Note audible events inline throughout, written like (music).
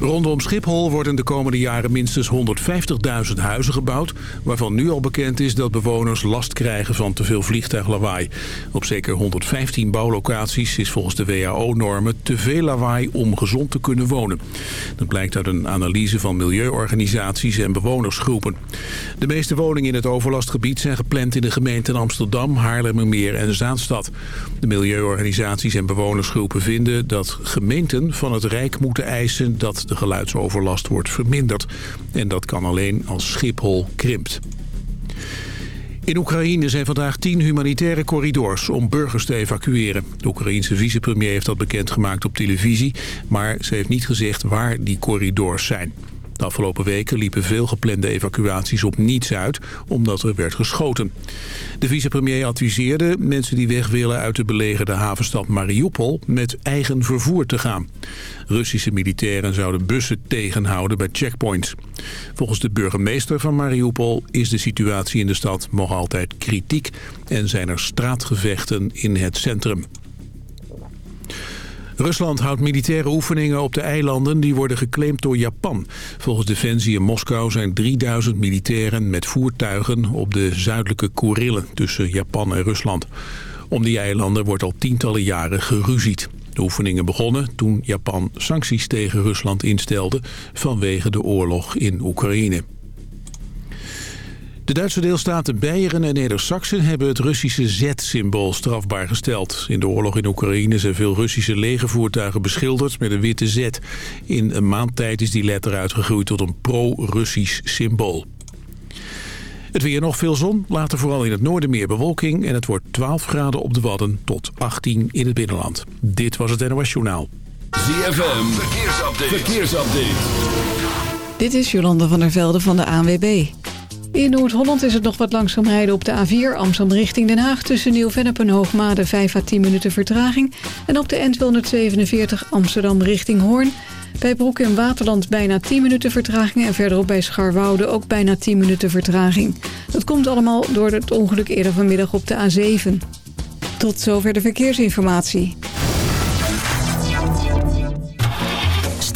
Rondom Schiphol worden de komende jaren minstens 150.000 huizen gebouwd... waarvan nu al bekend is dat bewoners last krijgen van te veel vliegtuiglawaai. Op zeker 115 bouwlocaties is volgens de WHO-normen te veel lawaai om gezond te kunnen wonen. Dat blijkt uit een analyse van milieuorganisaties en bewonersgroepen. De meeste woningen in het overlastgebied zijn gepland in de gemeenten Amsterdam, Haarlemmermeer en Zaanstad. De milieuorganisaties en bewonersgroepen vinden dat gemeenten van het Rijk moeten eisen dat de geluidsoverlast wordt verminderd. En dat kan alleen als Schiphol krimpt. In Oekraïne zijn vandaag tien humanitaire corridors om burgers te evacueren. De Oekraïense vicepremier heeft dat bekendgemaakt op televisie... maar ze heeft niet gezegd waar die corridors zijn. De afgelopen weken liepen veel geplande evacuaties op niets uit, omdat er werd geschoten. De vicepremier adviseerde mensen die weg willen uit de belegerde havenstad Mariupol met eigen vervoer te gaan. Russische militairen zouden bussen tegenhouden bij checkpoints. Volgens de burgemeester van Mariupol is de situatie in de stad nog altijd kritiek en zijn er straatgevechten in het centrum. Rusland houdt militaire oefeningen op de eilanden die worden geclaimd door Japan. Volgens Defensie in Moskou zijn 3000 militairen met voertuigen op de zuidelijke Koerillen tussen Japan en Rusland. Om die eilanden wordt al tientallen jaren geruzied. De oefeningen begonnen toen Japan sancties tegen Rusland instelde vanwege de oorlog in Oekraïne. De Duitse deelstaten Beieren en Neder-Saxen hebben het Russische Z-symbool strafbaar gesteld. In de oorlog in Oekraïne zijn veel Russische legervoertuigen beschilderd met een witte Z. In een maand tijd is die letter uitgegroeid tot een pro-Russisch symbool. Het weer nog veel zon, later vooral in het noorden meer bewolking... en het wordt 12 graden op de Wadden tot 18 in het binnenland. Dit was het NOS Journaal. ZFM, verkeersupdate. verkeersupdate. Dit is Jolanda van der Velde van de ANWB. In Noord-Holland is het nog wat langzaam rijden op de A4 Amsterdam richting Den Haag... tussen Nieuw-Vennep en Hoogmade 5 à 10 minuten vertraging... en op de N247 Amsterdam richting Hoorn... bij Broek en Waterland bijna 10 minuten vertraging... en verderop bij Scharwoude ook bijna 10 minuten vertraging. Dat komt allemaal door het ongeluk eerder vanmiddag op de A7. Tot zover de verkeersinformatie.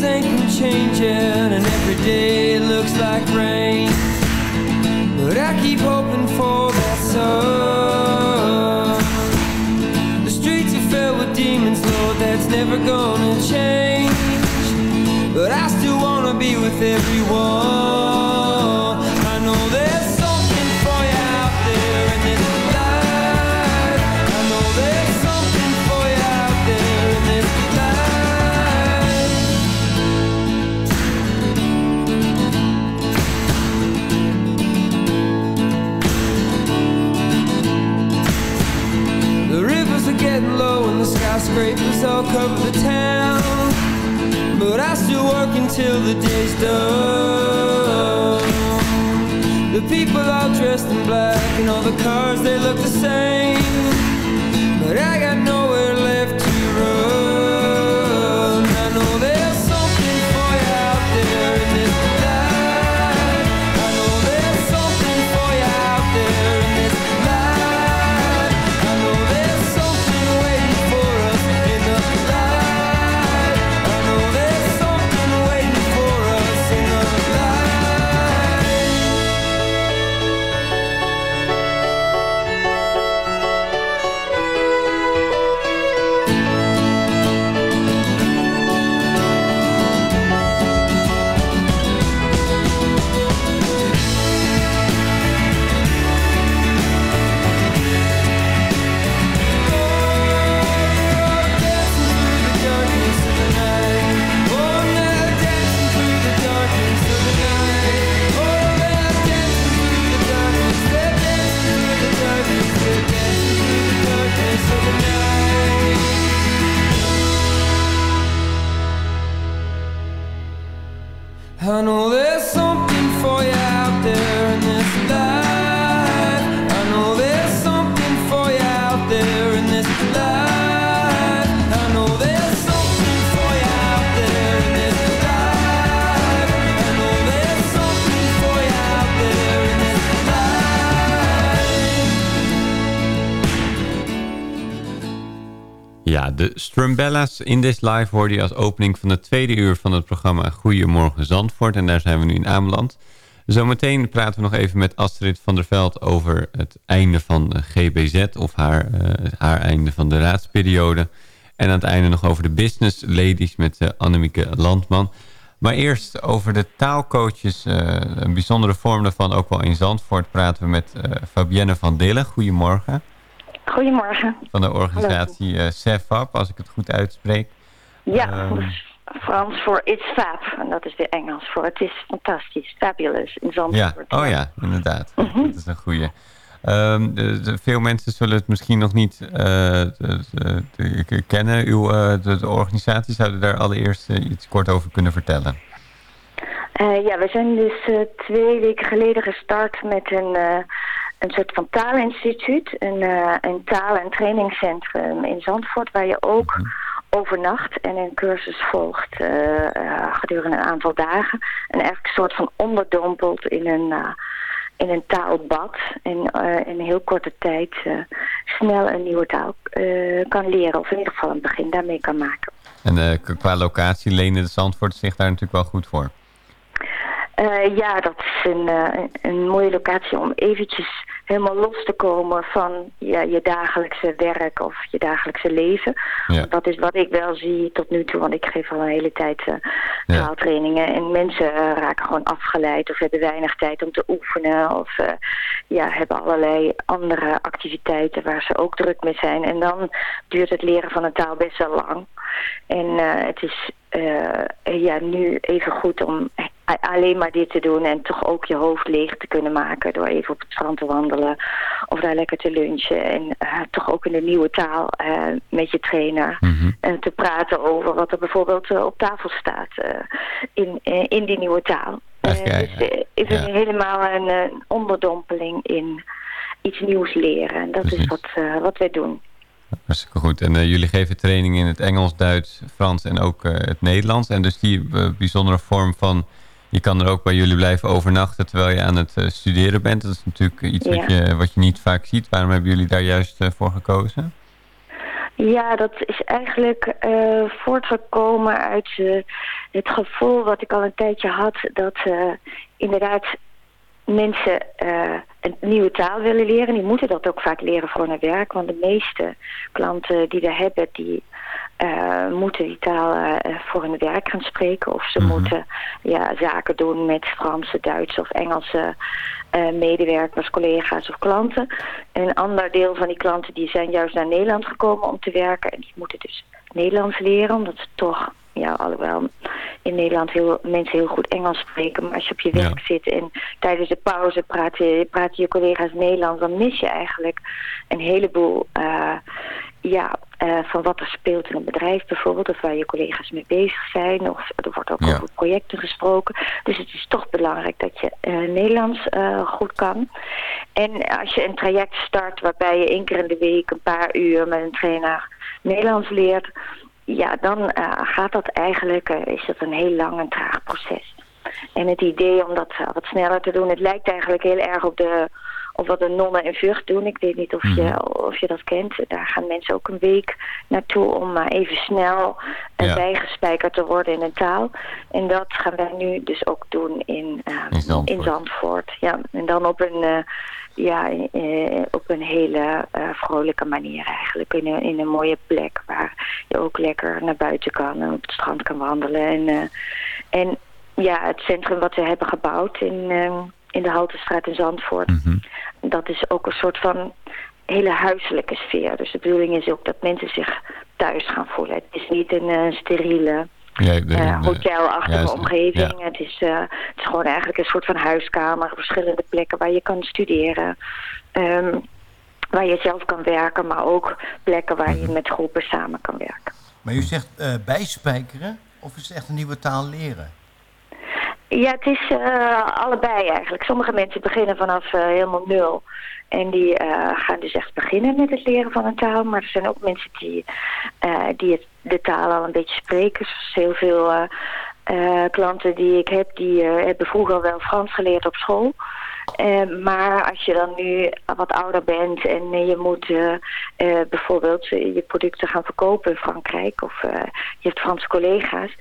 Seasons ain't changing and every day skyscrapers all cover the town. But I still work until the day's done. The people all dressed in black and all the cars they look the same. But I got eternal Ja, de Strumbella's in This Live hoorde je als opening van het tweede uur van het programma Goedemorgen Zandvoort. En daar zijn we nu in aanbeland. Zometeen praten we nog even met Astrid van der Veld over het einde van GBZ of haar, eh, haar einde van de raadsperiode. En aan het einde nog over de business ladies met eh, Annemieke Landman. Maar eerst over de taalcoaches, eh, een bijzondere vorm daarvan, ook wel in Zandvoort, praten we met Fabienne van Dillen. Goedemorgen. Goedemorgen. Van de organisatie eh CEFAP, als ik het goed uitspreek. Ja, Ehm. Frans voor It's Fab. En dat is weer Engels voor Het is fantastisch, fabulous in Ja, Zandvoort. oh ja, inderdaad. Dat is een goeie. Ehm, de, de- veel mensen zullen het misschien nog niet eh, de- kennen. Uw eh, de, organisatie zouden daar allereerst iets kort over kunnen vertellen. Ja, we zijn dus twee weken geleden gestart met een, een soort van taalinstituut. Een, eh, een taal- en trainingscentrum in Zandvoort waar je ook overnacht en een cursus volgt eh, eh, gedurende een aantal dagen. En eigenlijk een soort van onderdompelt in een, in een taalbad. En in een heel korte tijd snel een nieuwe taal kan leren. Of in ieder geval een begin daarmee kan maken. En qua locatie lenen de Zandvoort zich daar natuurlijk wel goed voor. Eh, ja, dat is een, eh, een mooie locatie om eventjes helemaal los te komen van ja, je dagelijkse werk of je dagelijkse leven. Ja. Dat is wat ik wel zie tot nu toe, want ik geef al een hele tijd eh, Ja. taaltrainingen. En mensen eh, raken gewoon afgeleid of hebben weinig tijd om te oefenen. Of eh, ja, hebben allerlei andere activiteiten waar ze ook druk mee zijn. En dan duurt het leren van een taal best wel lang. En eh, het is eh, ja, nu even goed om alleen maar dit te doen en toch ook je hoofd leeg te kunnen maken door even op het strand te wandelen of daar lekker te lunchen en eh, toch ook in de nieuwe taal eh, met je trainer Mhm. eh, te praten over wat er bijvoorbeeld op tafel staat in, in die nieuwe taal. Echt, ja, dus is het Ja. helemaal een, onderdompeling in iets nieuws leren. En dat Precies. is wat, wat wij doen. Hartstikke goed. En jullie geven training in het Engels, Duits, Frans en ook het Nederlands. En dus die bijzondere vorm van... Je kan er ook bij jullie blijven overnachten terwijl je aan het eh, studeren bent. Dat is natuurlijk iets Ja. wat, je, wat je niet vaak ziet. Waarom hebben jullie daar juist eh, voor gekozen? Ja, dat is eigenlijk eh, voortgekomen uit het gevoel wat ik al een tijdje had dat inderdaad mensen een nieuwe taal willen leren. Die moeten dat ook vaak leren voor hun werk, want de meeste klanten die we hebben, die eh, moeten die taal eh, voor hun werk gaan spreken. Of ze Mhm. moeten ja, zaken doen met Franse, Duitse of Engelse eh, medewerkers, collega's of klanten. En een ander deel van die klanten die zijn juist naar Nederland gekomen om te werken. En die moeten dus Nederlands leren, omdat ze toch, ja, alhoewel in Nederland heel, mensen heel goed Engels spreken. Maar als je op je Ja. werk zit en tijdens de pauze praat je, praat je collega's Nederlands, dan mis je eigenlijk een heleboel ja, eh, van wat er speelt in een bedrijf bijvoorbeeld, of waar je collega's mee bezig zijn, of er wordt ook Ja. over projecten gesproken. Dus het is toch belangrijk dat je eh, Nederlands eh, goed kan. En als je een traject start waarbij je één keer in de week een paar uur met een trainer Nederlands leert, ja, dan gaat dat eigenlijk, is dat een heel lang en traag proces. En het idee om dat wat sneller te doen, het lijkt eigenlijk heel erg op de op wat de nonnen in Vught doen. Ik weet niet of je, of je dat kent. Daar gaan mensen ook een week naartoe om maar even snel eh, Ja. bijgespijkerd te worden in een taal. En dat gaan wij nu dus ook doen in, eh, In Zandvoort. in Zandvoort. Ja, en dan op een, eh, ja, eh, op een hele eh, vrolijke manier eigenlijk. In een, in een mooie plek waar je ook lekker naar buiten kan en op het strand kan wandelen. En, eh, en ja, het centrum wat we hebben gebouwd in, eh, in de Haltestraat in Zandvoort, Mhm. dat is ook een soort van hele huiselijke sfeer. Dus de bedoeling is ook dat mensen zich thuis gaan voelen. Het is niet een eh, steriele de- eh, hotelachtige juist, omgeving. ja. Het, is, eh, het is gewoon eigenlijk een soort van huiskamer. Verschillende plekken waar je kan studeren. ehm, waar je zelf kan werken. Maar ook plekken waar Mhm. je met groepen samen kan werken. Maar u zegt eh, bijspijkeren of is het echt een nieuwe taal leren? Ja, het is eh, allebei eigenlijk. Sommige mensen beginnen vanaf eh, helemaal nul. En die eh, gaan dus echt beginnen met het leren van een taal. Maar er zijn ook mensen die, die het, de taal al een beetje spreken. Zoals heel veel klanten die ik heb, die hebben vroeger wel Frans geleerd op school. Eh, maar als je dan nu wat ouder bent en je moet eh, eh, bijvoorbeeld je producten gaan verkopen in Frankrijk of eh, je hebt Franse collega's,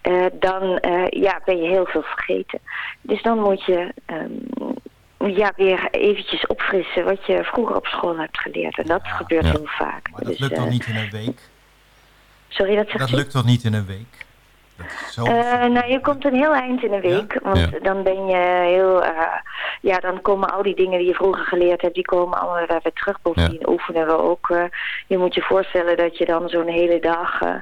eh, dan eh, ja, ben je heel veel vergeten. Dus dan moet je ehm, ja, weer eventjes opfrissen wat je vroeger op school hebt geleerd. En dat Ja, gebeurt ja. heel vaak. Maar dat Dus, lukt toch niet in een week? Sorry, dat zeg Dat lukt toch niet in een week? Dat is zo Eh, nou, je komt een heel eind in een week. Want Ja. dan ben je heel... eh, ja, dan komen al die dingen die je vroeger geleerd hebt... die komen allemaal weer weer terug. Bovendien oefenen we ook... eh, je moet je voorstellen dat je dan zo'n hele dag... eh,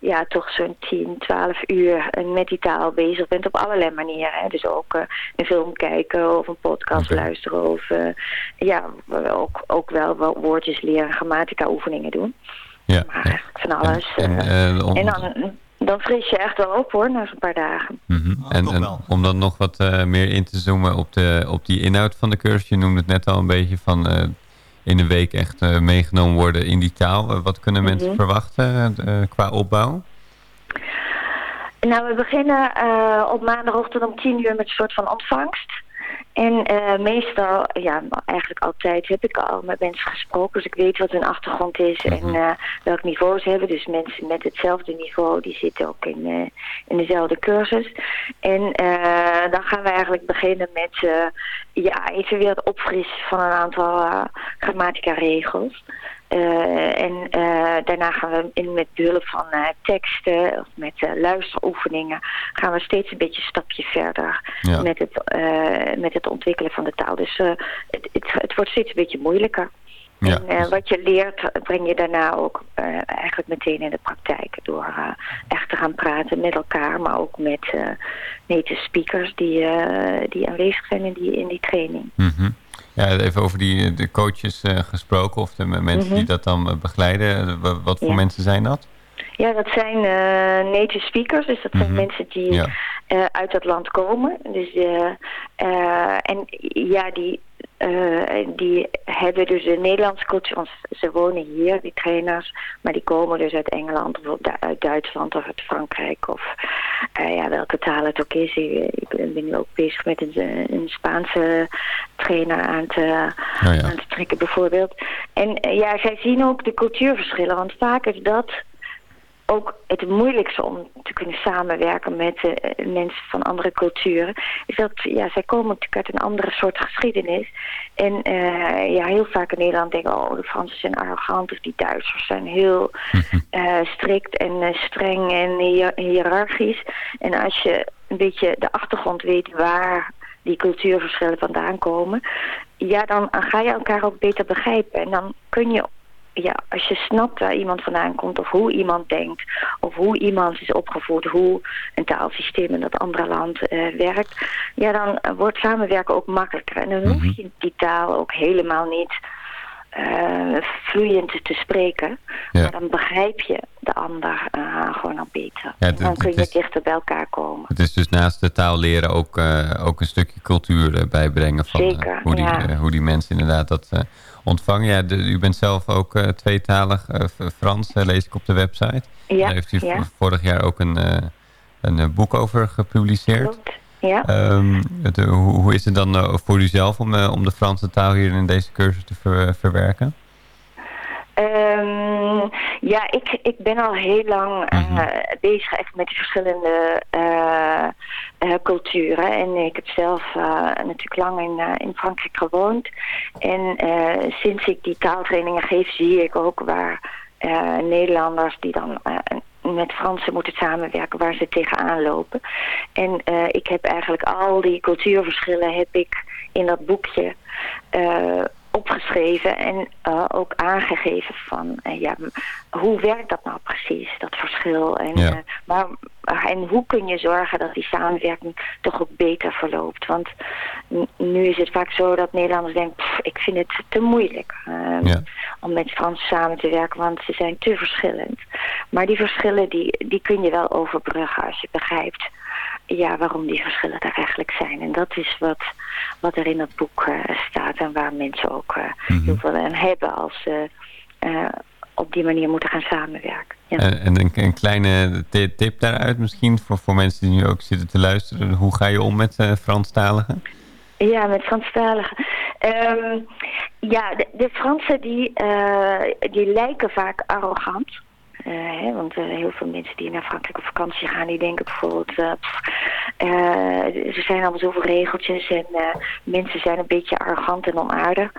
ja, toch zo'n 10, 12 uur met die taal bezig bent... op allerlei manieren. Hè. Dus ook eh, een film kijken of een podcast luisteren... of eh, ja, ook, ook wel wo- woordjes leren, grammatica oefeningen doen. Ja. Maar van alles. En, En dan, dan fris je echt wel op hoor, na zo'n paar dagen. Mhm. Oh, en, en om dan nog wat eh, meer in te zoomen op, de, op die inhoud van de cursus. Je noemde het net al een beetje van eh, in een week echt eh, meegenomen worden in die taal. Wat kunnen mensen Mhm. verwachten eh, qua opbouw? Nou, we beginnen eh, op maandagochtend om tien uur met een soort van ontvangst. En eh, meestal, ja, eigenlijk altijd heb ik al met mensen gesproken. Dus ik weet wat hun achtergrond is en eh, welk niveau ze hebben. Dus mensen met hetzelfde niveau, die zitten ook in, eh, in dezelfde cursus. En eh, dan gaan we eigenlijk beginnen met ja, even weer het opfrissen van een aantal eh, grammatica-regels. Eh, en eh, daarna gaan we in met behulp van eh, teksten of met luisteroefeningen gaan we steeds een beetje een stapje verder Ja. met, het, met het ontwikkelen van de taal. Dus eh, het, het, het wordt steeds een beetje moeilijker. Ja. En wat je leert breng je daarna ook eigenlijk meteen in de praktijk. Door echt te gaan praten met elkaar, maar ook met native speakers die, die aanwezig zijn in die, in die training. Mhm. Ja, even over die de coaches eh, gesproken of de mensen die dat dan eh, begeleiden. Eh, wa- Wat voor Ja. mensen zijn dat? Ja, dat zijn native speakers, dus dat zijn Mhm. mensen die Ja. uit dat land komen. Dus, en ja, die, eh, die hebben dus de Nederlandse cultuur, want ze wonen hier, die trainers, maar die komen dus uit Engeland of uit Duitsland of uit Frankrijk of eh, ja, welke taal het ook is. Ik, ben nu ook bezig met een, een Spaanse trainer aan te, ja. aan te trekken bijvoorbeeld. En eh, ja, zij zien ook de cultuurverschillen, want vaak is dat ook het moeilijkste om te kunnen samenwerken met eh, mensen van andere culturen. Is dat ja, zij komen natuurlijk uit een andere soort geschiedenis. En eh, ja, heel vaak in Nederland denken, oh, de Fransen zijn arrogant of die Duitsers zijn heel (laughs) eh, strikt en streng en hiërarchisch. En als je een beetje de achtergrond weet waar die cultuurverschillen vandaan komen, ja, dan ga je elkaar ook beter begrijpen. En dan kun je ja, als je snapt waar iemand vandaan komt of hoe iemand denkt of hoe iemand is opgevoed, hoe een taalsysteem in dat andere land eh, werkt, ja, dan eh, wordt samenwerken ook makkelijker. En dan hoef je die taal ook helemaal niet eh, vloeiend te spreken, Ja. maar dan begrijp je de ander eh, gewoon al beter. Ja, en het- dan kun je is- dichter bij elkaar komen. Het is dus naast de taal leren ook, eh, ook een stukje cultuur bijbrengen van Zeker, hoe, die, ja. hoe die mensen inderdaad dat ontvangen. Ja, de- u bent zelf ook tweetalig Frans, lees ik op de website. Ja, Daar heeft u vorig jaar ook een, een boek over gepubliceerd. Klopt. Ja. Ehm, het, eh, hoe, hoe is het dan eh, voor u zelf om, eh, om de Franse taal hier in deze cursus te ver- verwerken? Ehm, ja, ik, ik ben al heel lang Mhm. bezig echt met die verschillende culturen. En ik heb zelf natuurlijk lang in, in Frankrijk gewoond. En sinds ik die taaltrainingen geef, zie ik ook waar Nederlanders die dan met Fransen moeten samenwerken, waar ze tegenaan lopen. En eh, ik heb eigenlijk al die cultuurverschillen heb ik in dat boekje eh, opgeschreven en eh, ook aangegeven van eh, ja, hoe werkt dat nou precies, dat verschil. En, Ja. eh, maar, en hoe kun je zorgen dat die samenwerking toch ook beter verloopt. Want nu is het vaak zo dat Nederlanders denken, "Pff, ik vind het te moeilijk eh, Ja. om met Frans samen te werken, want ze zijn te verschillend. Maar die verschillen die, die kun je wel overbruggen als je begrijpt ja, waarom die verschillen er eigenlijk zijn. En dat is wat, wat er in het boek eh, staat en waar mensen ook eh, Mhm. heel veel aan hebben als ze eh, op die manier moeten gaan samenwerken. Ja. En, en een, een kleine ti- tip daaruit misschien voor, voor mensen die nu ook zitten te luisteren. Hoe ga je om met Franstaligen? Ja, met Franstaligen. Ehm ja, de, de Fransen die, die lijken vaak arrogant. Eh, hè, want eh, heel veel mensen die naar Frankrijk op vakantie gaan, die denken bijvoorbeeld... pff, eh, er zijn allemaal zoveel regeltjes en mensen zijn een beetje arrogant en onaardig.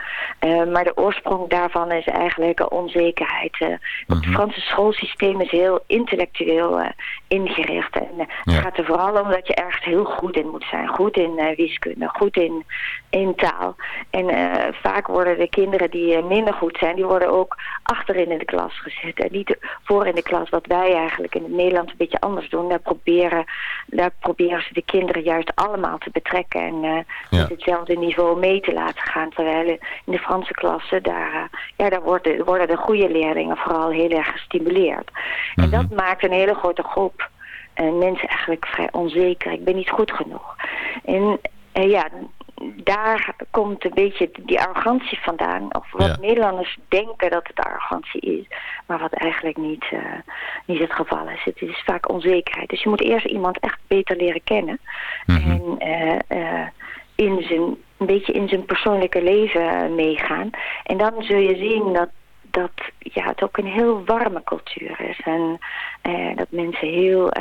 Maar de oorsprong daarvan is eigenlijk onzekerheid. Het Franse schoolsysteem is heel intellectueel ingericht. En Ja. het gaat er vooral om dat je ergens heel goed in moet zijn. Goed in wiskunde, goed in, in taal. En vaak worden de kinderen die minder goed zijn, die worden ook achterin in de klas gezet. En niet voor in de klas, wat wij eigenlijk in het Nederlands een beetje anders doen. Daar proberen, daar proberen ze de kinderen juist allemaal te betrekken. En Ja. met hetzelfde niveau mee te laten gaan. Terwijl in de Franse klasse, daar, eh, ja, daar worden, worden de goede leerlingen vooral heel erg gestimuleerd. En dat maakt een hele grote groep eh, mensen eigenlijk vrij onzeker. Ik ben niet goed genoeg. En ja, daar komt een beetje die arrogantie vandaan. Of wat Ja. Nederlanders denken dat het arrogantie is. Maar wat eigenlijk niet, eh, niet het geval is. Het is vaak onzekerheid. Dus je moet eerst iemand echt beter leren kennen. En eh, eh, in zijn, een beetje in zijn persoonlijke leven meegaan. En dan zul je zien dat dat ja, het ook een heel warme cultuur is. En dat mensen heel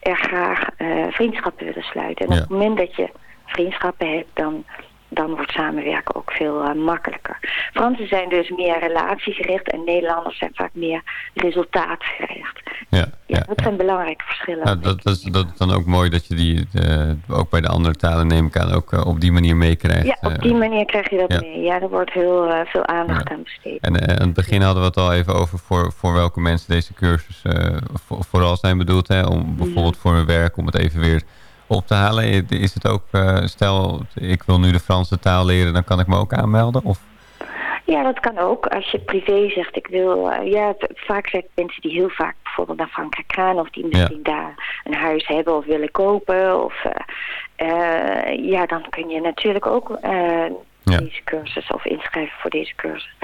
erg graag vriendschappen willen sluiten. En op het moment dat je vriendschappen hebt, dan, dan wordt samenwerken ook veel eh, makkelijker. Fransen zijn dus meer relatiegericht en Nederlanders zijn vaak meer resultaatgericht. Ja, Ja, ja, dat zijn belangrijke verschillen. Nou, dat, dat, is, dat is dan ook mooi dat je die eh, ook bij de andere talen neem ik aan ook eh, op die manier meekrijgt. ja, op die manier krijg je dat ja. mee. Ja, er wordt heel veel aandacht aan besteed. En aan het begin hadden we het al even over voor, voor welke mensen deze cursus voor- vooral zijn bedoeld. Hè? Om bijvoorbeeld voor hun werk, om het even weer op te halen. Is het ook, eh, stel ik wil nu de Franse taal leren, dan kan ik me ook aanmelden? Of? Ja, dat kan ook. Als je privé zegt, ik wil... eh, ja, vaak zijn mensen die heel vaak bijvoorbeeld naar Frankrijk gaan... of die misschien daar een huis hebben of willen kopen. Of, eh, ja, dan kun je natuurlijk ook Ja. deze cursus of inschrijven voor deze cursus.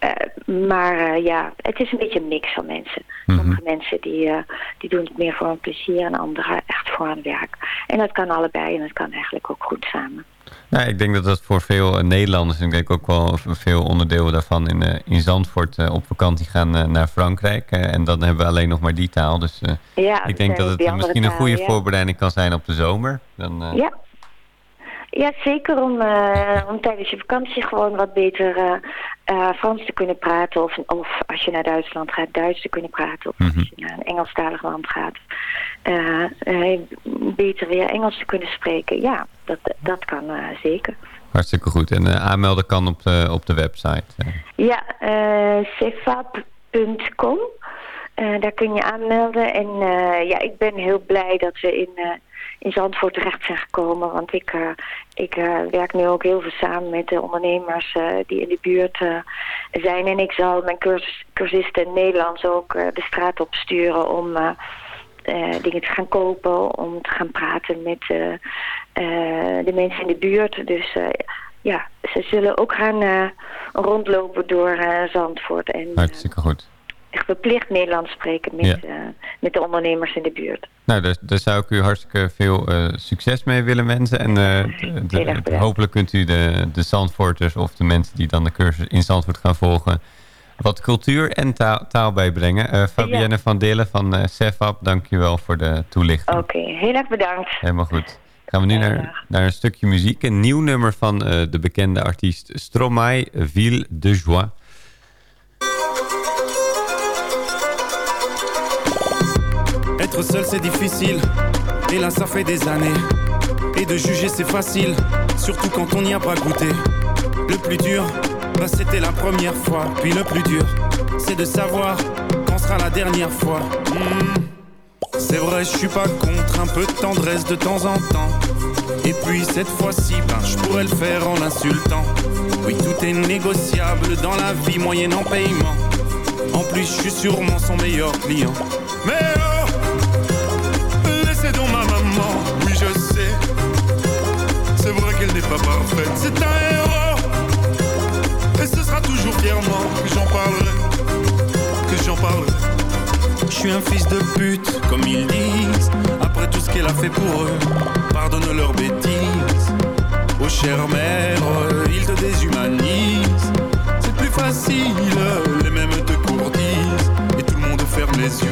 Eh, maar eh, ja, het is een beetje een mix van mensen. Mhm. Sommige mensen die, eh, die doen het meer voor hun plezier... en anderen echt voor hun werk. En dat kan allebei en dat kan eigenlijk ook goed samen. Nou, ik denk dat dat voor veel Nederlanders, en ik denk ook wel veel onderdelen daarvan in, in Zandvoort op vakantie gaan naar Frankrijk. en dan hebben we alleen nog maar die taal. Dus Ja, ik denk dat het misschien een goede ja. voorbereiding kan zijn op de zomer. Dan, Ja. Ja, zeker om, eh, om tijdens je vakantie gewoon wat beter eh, eh, Frans te kunnen praten. Of, of als je naar Duitsland gaat, Duits te kunnen praten. Of Mhm. als je naar een Engelstalig land gaat, beter weer Engels te kunnen spreken. Ja, dat, dat kan zeker. Hartstikke goed. En aanmelden kan op de, op de website. Ja, cefap.com. Eh, daar kun je aanmelden. En eh, ja, ik ben heel blij dat we in, eh, in Zandvoort terecht zijn gekomen. Want ik, ik werk nu ook heel veel samen met de ondernemers die in de buurt zijn. En ik zal mijn cursus, cursisten in Nederlands ook de straat op sturen om... dingen te gaan kopen, om te gaan praten met de mensen in de buurt. Dus ja, ze zullen ook gaan rondlopen door Zandvoort en Hartstikke goed. Echt verplicht Nederlands spreken met, Ja. eh, met de ondernemers in de buurt. Nou, daar, daar zou ik u hartstikke veel eh, succes mee willen wensen. En eh, de- de- hopelijk kunt u de, de Zandvoorters of de mensen die dan de cursus in Zandvoort gaan volgen... wat cultuur en taal, taal bijbrengen. Fabienne van Dillen van eh CEFAP, dank je wel voor de toelichting. Oké, heel erg bedankt. Helemaal goed. Gaan we nu naar, naar een stukje muziek. Een nieuw nummer van de bekende artiest Stromae, Ville de Joie. Être seul c'est difficile, et là ça fait des années. Et de juger c'est facile, surtout quand on n'y a pas goûté. Le plus dur, bah c'était la première fois. Puis le plus dur, c'est de savoir quand sera la dernière fois. Hmm. C'est vrai, je suis pas contre un peu de tendresse de temps en temps. Et puis cette fois-ci, ben, je pourrais le faire en l'insultant. Oui, tout est négociable dans la vie moyennant paiement. En plus, je suis sûrement son meilleur client. Parfaite. C'est un héros. Et ce sera toujours fièrement que j'en parlerai. Que j'en parlerai. Je suis un fils de pute, comme ils disent. Après tout ce qu'elle a fait pour eux, pardonne leurs bêtises. Oh chère mère, ils te déshumanisent. C'est plus facile, les mêmes te courtisent. Et tout le monde ferme les yeux.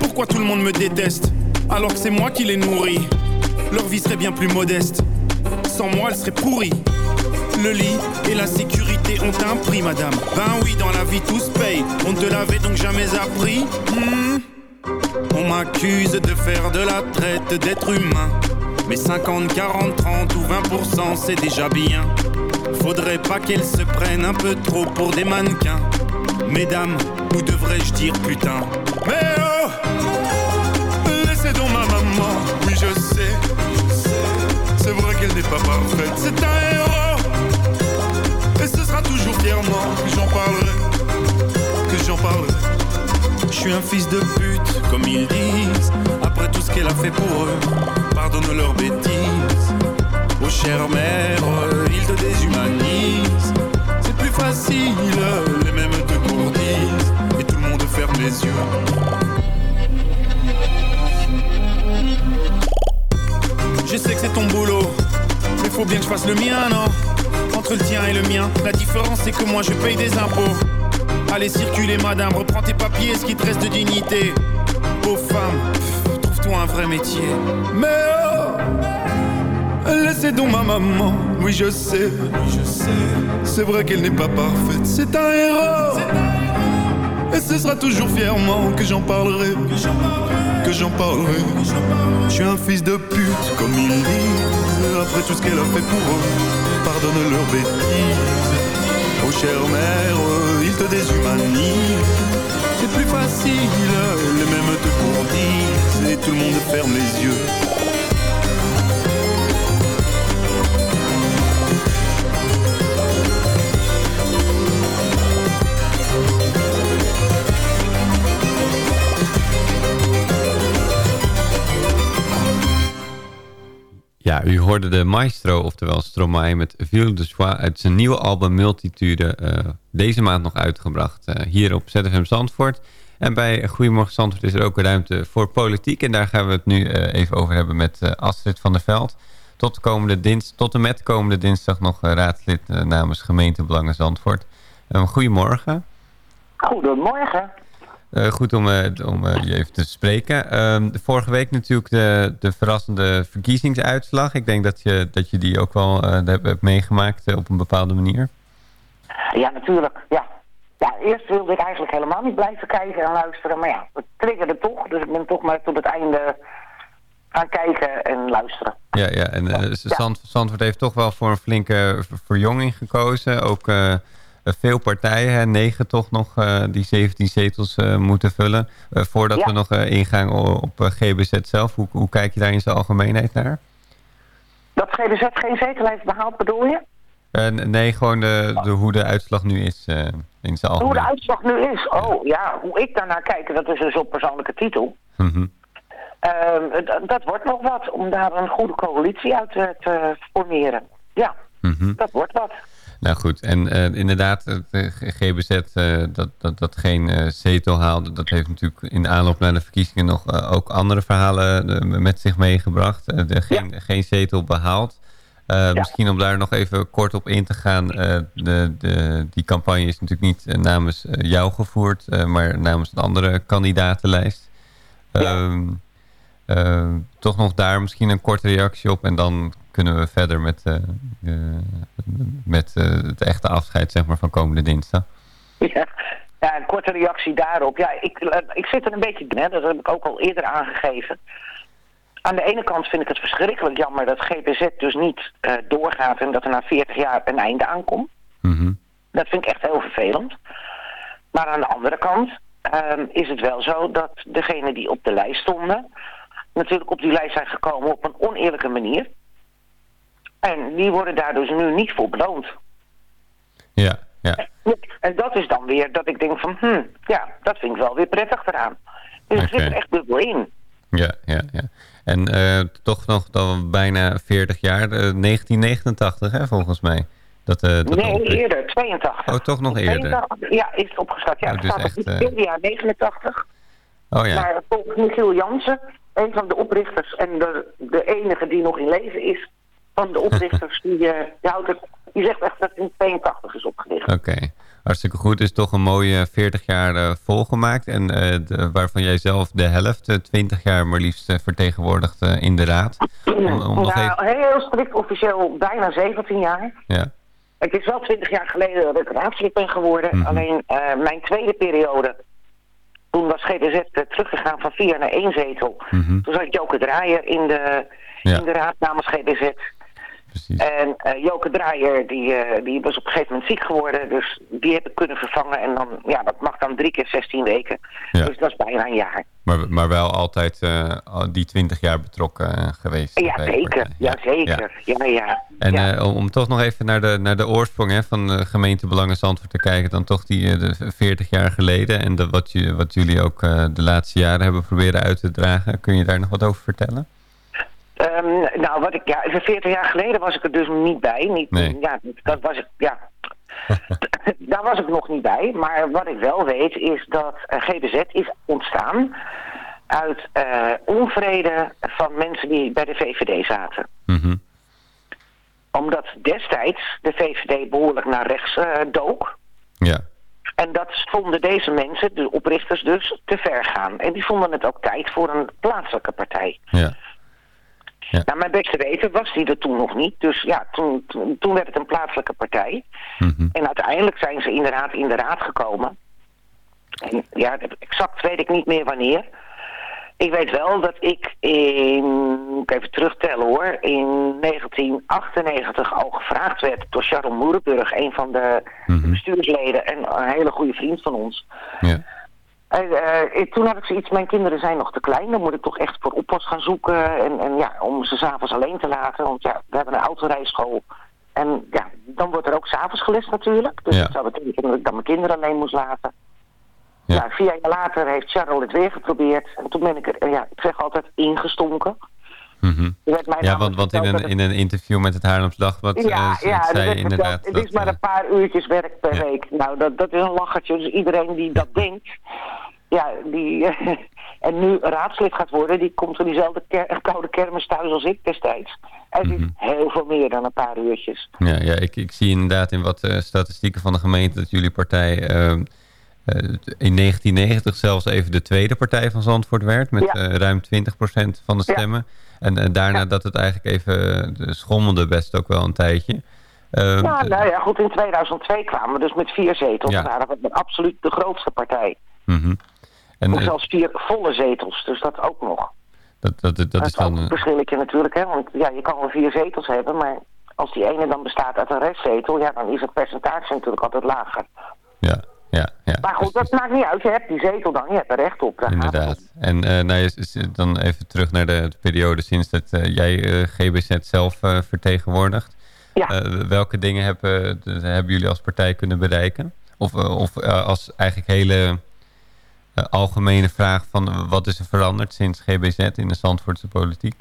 Pourquoi tout le monde me déteste? Alors que c'est moi qui les nourris Leur vie serait bien plus modeste. Sans moi, elle serait pourrie. Le lit et la sécurité ont un prix, madame. Ben oui, dans la vie tout se paye. On ne te l'avait donc jamais appris. Hmm. On m'accuse de faire de la traite d'être humain. Mais 50, 40, 30 ou 20%, c'est déjà bien. Faudrait pas qu'elles se prennent un peu trop pour des mannequins. Mesdames, ou devrais-je dire putain? Qu'elle n'est pas parfaite, c'est un héros. Et ce sera toujours fièrement que j'en parlerai. Que j'en parlerai. Je suis un fils de pute, comme ils disent. Après tout ce qu'elle a fait pour eux, pardonne leurs bêtises. Oh chère mère, ils te déshumanisent. C'est plus facile, les mêmes te courtisent. Et tout le monde ferme les yeux. Je sais que c'est ton boulot, faut bien que je fasse le mien, non Entre le tien et le mien, la différence c'est que moi je paye des impôts. Allez circuler madame, reprends tes papiers, ce qui te reste de dignité. Pauvre femme, trouve-toi un vrai métier. Mais oh, laissez donc ma maman, oui je sais, je sais. C'est vrai qu'elle n'est pas parfaite, c'est un héros. Et ce sera toujours fièrement que j'en parlerai, que j'en parlerai. Je suis un fils de pute, comme ils disent. Après tout ce qu'elle a fait pour eux, pardonne leurs bêtises. Oh chère mère, ils te déshumanisent. C'est plus facile, les mêmes te courtisent. Et tout le monde ferme les yeux. U hoorde de maestro, oftewel Stromae met Ville de Joie uit zijn nieuwe album Multitude. eh, deze maand nog uitgebracht eh, hier op ZFM Zandvoort. En bij Goedemorgen Zandvoort is er ook ruimte voor politiek. En daar gaan we het nu eh, even over hebben met Astrid van der Veld. Tot, de komende dins, tot en met komende dinsdag nog raadslid namens gemeente Belangen Zandvoort. Eh, goedemorgen. Goedemorgen. Eh, goed om, eh, om eh, je even te spreken. Ehm, de vorige week natuurlijk de, de verrassende verkiezingsuitslag. Ik denk dat je, dat je die ook wel hebt, meegemaakt op een bepaalde manier. Ja, natuurlijk. Ja. ja, eerst wilde ik eigenlijk helemaal niet blijven kijken en luisteren. Maar ja, het triggerde toch. Dus ik ben toch maar tot het einde gaan kijken en luisteren. Ja, ja en Zandvoort heeft toch wel voor een flinke ver- verjonging gekozen. Ook veel partijen, negen toch nog, eh, die 17 zetels eh, moeten vullen. Eh, voordat Ja. we nog eh, ingaan op eh, GBZ zelf, hoe, hoe kijk je daar in zijn algemeenheid naar? Dat GBZ geen zetel heeft behaald, bedoel je? Eh, nee, gewoon de, de, hoe de uitslag nu is eh, in zijn Hoe de algemeen. uitslag nu is? Oh ja, hoe ik daarnaar kijk, dat is dus op persoonlijke titel. Mhm. Ehm, dat wordt nog wat om daar een goede coalitie uit te, te formeren. Ja, Mhm. dat wordt wat. Nou goed, en eh, inderdaad, het eh, GBZ eh, dat, dat, dat geen zetel haalde, dat heeft natuurlijk in de aanloop naar de verkiezingen nog ook andere verhalen met zich meegebracht. De, geen, geen zetel behaald. Eh, Misschien om daar nog even kort op in te gaan. de, de, die campagne is natuurlijk niet namens jou gevoerd, maar namens een andere kandidatenlijst. Ehm, eh, toch nog daar misschien een korte reactie op en dan kunnen we verder met, eh, eh, met eh, het echte afscheid zeg maar, van komende dinsdag. Ja, ja, een korte reactie daarop. Ja, ik, ik zit er een beetje in, hè, dat heb ik ook al eerder aangegeven. Aan de ene kant vind ik het verschrikkelijk jammer dat GBZ dus niet doorgaat en dat er na 40 jaar een einde aankomt. Mhm. Dat vind ik echt heel vervelend. Maar aan de andere kant ehm, is het wel zo dat degenen die op de lijst stonden... natuurlijk op die lijst zijn gekomen op een oneerlijke manier. En die worden daar dus nu niet voor beloond. Ja, ja. En dat is dan weer dat ik denk van, hm, ja, dat vind ik wel weer prettig eraan. Dus het zit er echt dubbel in. Ja, ja, ja. En eh, toch nog dan bijna 40 jaar, eh, 1989 hè, volgens mij. Dat, eh, dat nee, eerder, 82. Oh, toch nog eerder. 82, ja, is het opgestart. Ja, Oh, het dus staat echt, op eh, Wikipedia 89. Oh ja, Maar volgens Michiel Jansen, een van de oprichters en de, de enige die nog in leven is van de oprichters, die, eh, die, houdt het, die zegt echt dat het in 82 is opgericht. oké. Hartstikke goed. Is toch een mooie 40 jaar eh, volgemaakt. En eh, de- waarvan jij zelf de helft, eh, 20 jaar maar liefst vertegenwoordigt in de raad. Om, om nou, even, heel strikt officieel bijna 17 jaar. ja. Het is wel 20 jaar geleden dat ik raadslid ben geworden. Mhm. Alleen mijn tweede periode, toen was GDZ teruggegaan van vier naar één zetel. Mhm. Toen zat Joke Draaier in de, Ja. in de raad namens GDZ. Precies. En eh, Joke Draaier, die, eh, die was op een gegeven moment ziek geworden. Dus die heb ik kunnen vervangen. En dan, ja, dat mag dan drie keer 16 weken. Ja. Dus dat is bijna een jaar. Maar, maar wel altijd al die 20 jaar betrokken geweest. Ja, zeker. Ja, zeker. Ja, ja. En ja. om, toch nog even naar de, naar de oorsprong hè, van de gemeente Belangen Zandvoort te kijken. Dan toch die de 40 jaar geleden. En de, wat, je, wat jullie ook de laatste jaren hebben proberen uit te dragen. Kun je daar nog wat over vertellen? Ehm, nou, wat ik, ja, 40 jaar geleden was ik er dus niet bij. Niet, Nee. Ja, dat was ik, ja. (laughs) Daar was ik nog niet bij. Maar wat ik wel weet is dat eh, GBZ is ontstaan uit eh, onvrede van mensen die bij de VVD zaten. Mhm. Omdat destijds de VVD behoorlijk naar rechts eh, dook. Ja, En dat vonden deze mensen, de oprichters dus, te ver gaan. En die vonden het ook tijd voor een plaatselijke partij. ja. Nou, mijn beste weten was die er toen nog niet. Dus ja, toen, toen, toen werd het een plaatselijke partij. Mhm. En uiteindelijk zijn ze inderdaad in de raad gekomen. En ja, exact weet ik niet meer wanneer. Ik weet wel dat ik in, moet ik even terugtellen hoor, in 1998 al gevraagd werd door Sharon Moerenburg, een van de Mhm. bestuursleden en een hele goede vriend van ons. ja. Eh, toen had ik zoiets, mijn kinderen zijn nog te klein. Dan moet ik toch echt voor oppas gaan zoeken. En, en ja, om ze s'avonds alleen te laten. Want ja, we hebben een autorijschool. En ja, dan wordt er ook s'avonds gelest natuurlijk. Dus Ja. dat zou betekenen dat ik dan mijn kinderen alleen moest laten. Ja. Vier jaar later heeft Charles het weer geprobeerd. En toen ben ik er, ja, ik zeg altijd, ingestonken. Mhm. Werd mij Ja, want, want in, een, in een interview met het Haarlems Dagblad ja, ze- ja, zei verteld, inderdaad het is maar eh, een paar uurtjes werk per Ja. week. Nou, dat, dat is een lachertje. Dus iedereen die dat denkt, ja, die (laughs) en nu raadslid gaat worden, die komt van diezelfde ker- koude kermis thuis als ik destijds. Het is Mhm. heel veel meer dan een paar uurtjes. Ja, ja ik, ik zie inderdaad in wat eh, statistieken van de gemeente dat jullie partij ehm, eh, in 1990 zelfs even de tweede partij van Zandvoort werd met Ja. eh, ruim 20% van de Ja. stemmen. En eh, daarna Ja. dat het eigenlijk even eh, schommelde best ook wel een tijdje. Ehm, Ja, eh, nou ja, goed, in 2002 kwamen we dus met vier zetels. Ja. Ja. waren we absoluut de grootste partij. mhm. En Of eh, zelfs vier volle zetels, dus dat ook nog. dat, dat, dat, Dat is dan... een eh, verschilletje natuurlijk, hè. Want ja, je kan wel vier zetels hebben, maar als die ene dan bestaat uit een restzetel, ja, dan is het percentage natuurlijk altijd lager. ja, ja, ja. Maar goed, dat maakt niet uit. Je hebt die zetel dan, je hebt er recht op. Inderdaad. En eh, nou, dan even terug naar de periode sinds dat eh, jij eh, GBZ zelf vertegenwoordigt. Ja. Welke dingen hebben, hebben jullie als partij kunnen bereiken? Of, of als eigenlijk hele algemene vraag van wat is er veranderd sinds GBZ in de Zandvoortse politiek?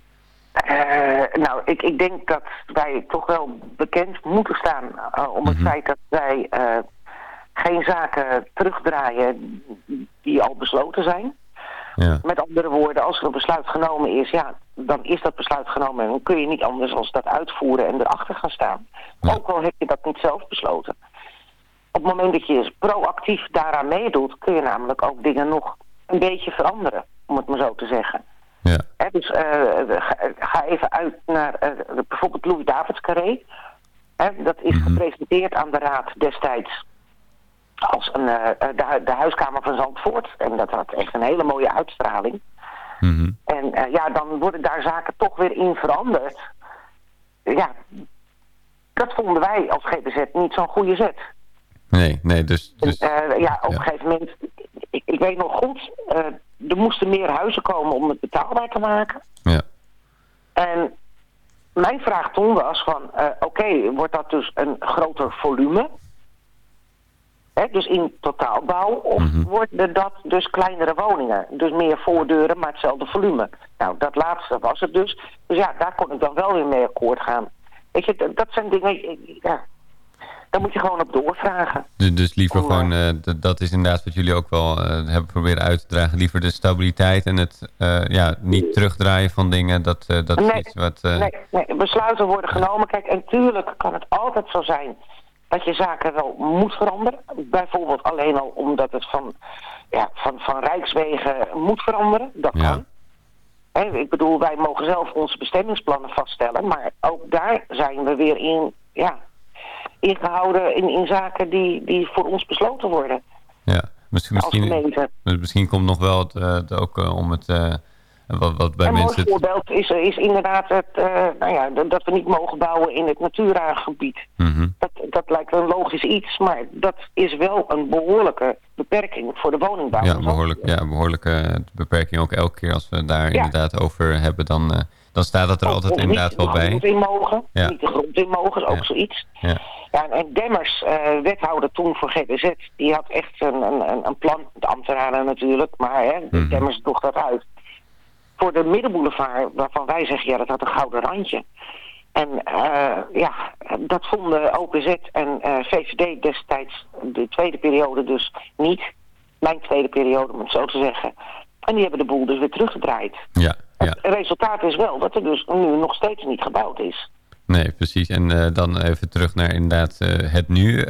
Nou, ik, ik denk dat wij toch wel bekend moeten staan om het Mhm. feit dat wij geen zaken terugdraaien die al besloten zijn. Ja, Met andere woorden, als er een besluit genomen is, ja, dan is dat besluit genomen en dan kun je niet anders dan dat uitvoeren en erachter gaan staan. Ja. Ook al heb je dat niet zelf besloten. Op het moment dat je proactief daaraan meedoet, kun je namelijk ook dingen nog een beetje veranderen, om het maar zo te zeggen. ja, dus eh, ga, ga even uit naar eh, bijvoorbeeld Louis Davids Carré. Dat is Mhm. gepresenteerd aan de raad destijds als een, eh, de, hu- de huiskamer van Zandvoort. En dat had echt een hele mooie uitstraling. mhm. En eh, ja, dan worden daar zaken toch weer in veranderd. Ja, dat vonden wij als GBZ niet zo'n goede zet. Nee, nee, dus... dus Eh, ja, op ja. een gegeven moment, ik, ik weet nog goed, eh, er moesten meer huizen komen om het betaalbaar te maken. ja, En mijn vraag toen was van, eh, oké, wordt dat dus een groter volume? Hè, dus in totaalbouw of worden dat dus kleinere woningen? Dus meer voordeuren, maar hetzelfde volume. Nou, dat laatste was het dus. Dus ja, daar kon ik dan wel weer mee akkoord gaan. Weet je, dat, zijn dingen, ja, daar moet je gewoon op doorvragen. Dus, dus liever Om, gewoon, eh, dat is inderdaad wat jullie ook wel eh, hebben proberen uit te dragen. Liever de stabiliteit en het eh, ja, niet terugdraaien van dingen. Dat, eh, dat is Nee, iets wat... eh, Nee, nee, besluiten worden genomen. Kijk, en tuurlijk kan het altijd zo zijn dat je zaken wel moet veranderen. Bijvoorbeeld alleen al omdat het van, ja, van, van Rijkswegen moet veranderen. Dat Ja. kan. Ik bedoel, wij mogen zelf onze bestemmingsplannen vaststellen. Maar ook daar zijn we weer in, ja, ingehouden in, in zaken die, die voor ons besloten worden. Ja, misschien, misschien, misschien komt nog wel het, eh, het ook eh, om het... wat, wat bij een mooi mensen... voorbeeld is, is inderdaad het, eh, nou ja, dat- we niet mogen bouwen in het Natura-gebied. Mhm. Dat, dat lijkt een logisch iets, maar dat is wel een behoorlijke beperking voor de woningbouw. Ja, behoorlijk, ja, behoorlijke eh, beperking ook elke keer als we het daar Ja. inderdaad over hebben, dan, eh, dan staat dat er altijd inderdaad niet wel de grond bij. in mogen, Ja. niet de grond in mogen, is ook Ja. zoiets. Ja. Ja, en- Demmers, eh, wethouder toen voor GBZ, die had echt een, een, een- een plan, de ambtenaren natuurlijk, maar hè, Mhm. Demmers droeg dat uit. Voor de middenboulevard, waarvan wij zeggen, ja, dat had een gouden randje. En eh, ja, dat vonden OPZ en eh, VVD destijds de tweede periode dus niet. Mijn tweede periode, om het zo te zeggen. En die hebben de boel dus weer teruggedraaid. Ja, ja. Het resultaat is wel dat er dus nu nog steeds niet gebouwd is. Nee, precies. En eh, dan even terug naar inderdaad het nu.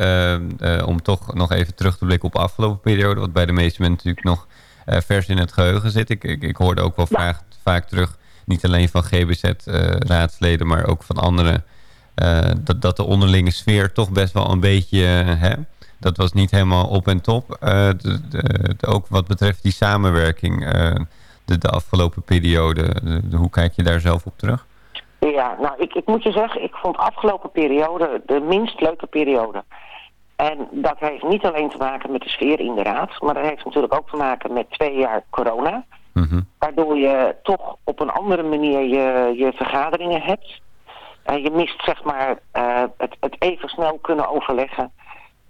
om toch nog even terug te blikken op de afgelopen periode. Wat bij de meeste mensen natuurlijk nog vers in het geheugen zit. Ik, ik, ik hoorde ook wel vaak, vaak terug, niet alleen van GBZ-raadsleden, maar ook van anderen. eh, dat, dat de onderlinge sfeer toch best wel een beetje... eh, hè, dat was niet helemaal op en top. Eh, de, de- de- ook wat betreft die samenwerking eh, de, de afgelopen periode. De- de- hoe kijk je daar zelf op terug? Ja, nou, ik, ik moet je zeggen, ik vond de afgelopen periode de minst leuke periode. En dat heeft niet alleen te maken met de sfeer in de raad, maar dat heeft natuurlijk ook te maken met twee jaar corona. Mhm. Waardoor je toch op een andere manier je, je vergaderingen hebt. En je mist zeg maar eh, het, het even snel kunnen overleggen.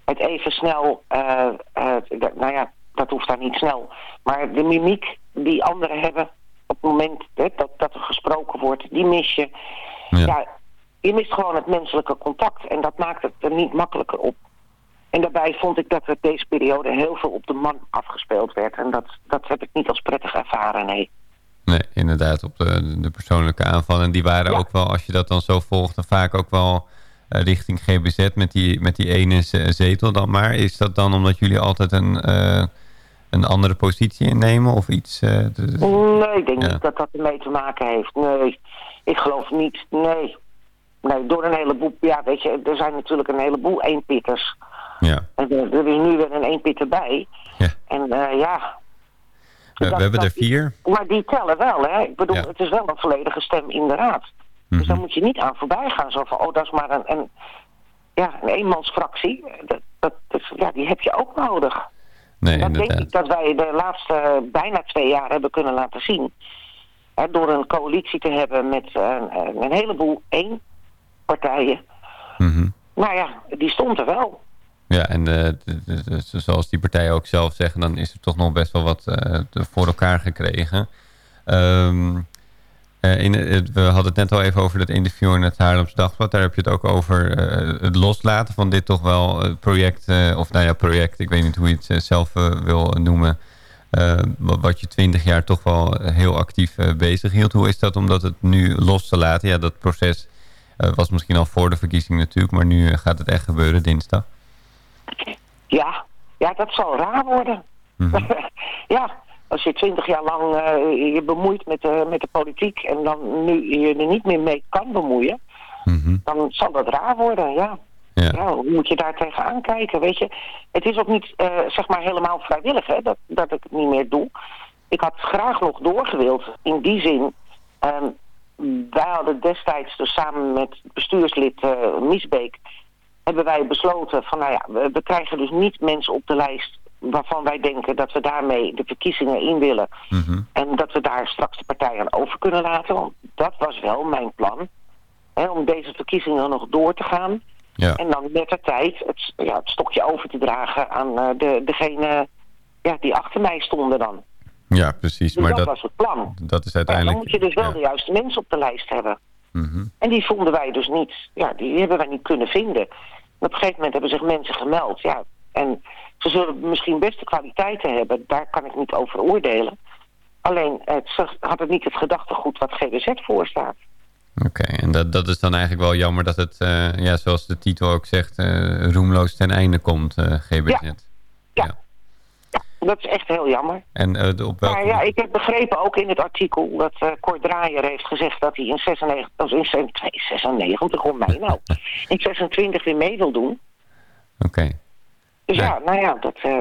Het even snel, eh, eh, d- nou ja, dat hoeft daar niet snel. Maar de mimiek die anderen hebben op het moment hè, dat, dat er gesproken wordt, die mis je. Ja. Ja, je mist gewoon het menselijke contact en dat maakt het er niet makkelijker op. En daarbij vond ik dat er deze periode heel veel op de man afgespeeld werd. En dat, dat heb ik niet als prettig ervaren, nee. Nee, inderdaad, op de, de persoonlijke aanvallen. En die waren Ja. ook wel, als je dat dan zo volgt, dan vaak ook wel eh, richting GBZ met die, met die ene zetel dan maar. Is dat dan omdat jullie altijd een, eh, een andere positie innemen of iets? eh, Nee, ik denk Ja. niet dat dat ermee te maken heeft. Nee, ik geloof niet. Nee. Nee, door een heleboel... Ja, weet je, er zijn natuurlijk een heleboel eenpitters. Ja. En er, is nu weer een eenpitter bij. Ja. En eh, ja... We, we hebben er vier. Maar die tellen wel, hè. Ik bedoel, Ja. het is wel een volledige stem in de raad. Dus daar moet je niet aan voorbij gaan. Zo van, oh, dat is maar een, een, ja, een eenmansfractie. Dat, dat, dat- ja, die heb je ook nodig. Nee, dat denk inderdaad. ik dat wij de laatste bijna twee jaar hebben kunnen laten zien. Hè, door een coalitie te hebben met eh, een heleboel één partijen. Mhm. Nou ja, die stond er wel. Ja, en eh, zoals die partijen ook zelf zeggen, dan is er toch nog best wel wat eh, voor elkaar gekregen. Ehm, eh, in, we hadden het net al even over dat interview in het Haarlems Dagblad. Daar heb je het ook over het loslaten van dit toch wel project, of nou ja, project, ik weet niet hoe je het zelf wil noemen. wa- wat je twintig jaar toch wel heel actief bezig hield. Hoe is dat om dat het nu los te laten? Ja, dat proces was misschien al voor de verkiezing natuurlijk, maar nu gaat het echt gebeuren dinsdag. Ja, ja dat zal raar worden. Mhm. (laughs) ja, als je twintig jaar lang eh, je bemoeit met de, met de politiek... en dan nu je er niet meer mee kan bemoeien... Mhm. dan zal dat raar worden, ja. Ja. Ja, hoe moet je daar tegenaan kijken, weet je? Het is ook niet, eh, zeg maar, helemaal vrijwillig, hè, dat, dat ik het niet meer doe. Ik had graag nog doorgewild, in die zin... ehm, wij hadden destijds dus samen met bestuurslid eh Miesbeek... hebben wij besloten van, nou ja, we, we krijgen dus niet mensen op de lijst... waarvan wij denken dat we daarmee de verkiezingen in willen... Mhm. En dat we daar straks de partij aan over kunnen laten. Want dat was wel mijn plan. Hè, om deze verkiezingen nog door te gaan. Ja. En dan met de tijd het, ja, het stokje over te dragen aan eh, de, degene ja, die achter mij stonden dan. Ja, precies. Dus Maar dat, dat, was het plan. dat is Ja, dan uiteindelijk... moet je dus wel ja. de juiste mensen op de lijst hebben. Mhm. En die vonden wij dus niet. Ja, die hebben wij niet kunnen vinden. En op een gegeven moment hebben zich mensen gemeld. Ja, en ze zullen misschien beste kwaliteiten hebben. Daar kan ik niet over oordelen. Alleen, het, ze hadden niet het gedachtegoed wat GBZ voorstaat. Oké, en dat, dat is dan eigenlijk wel jammer dat het, eh, ja, zoals de titel ook zegt, eh, roemloos ten einde komt, eh, GBZ. Dat is echt heel jammer. En eh, de- op welke... Maar ja, ik heb begrepen ook in het artikel dat eh Cor Draaier heeft gezegd dat hij in 96, of in 96, hoor mij nou, (laughs) in 26 weer mee wil doen. Oké, Dus Ja. ja, nou ja, dat, eh,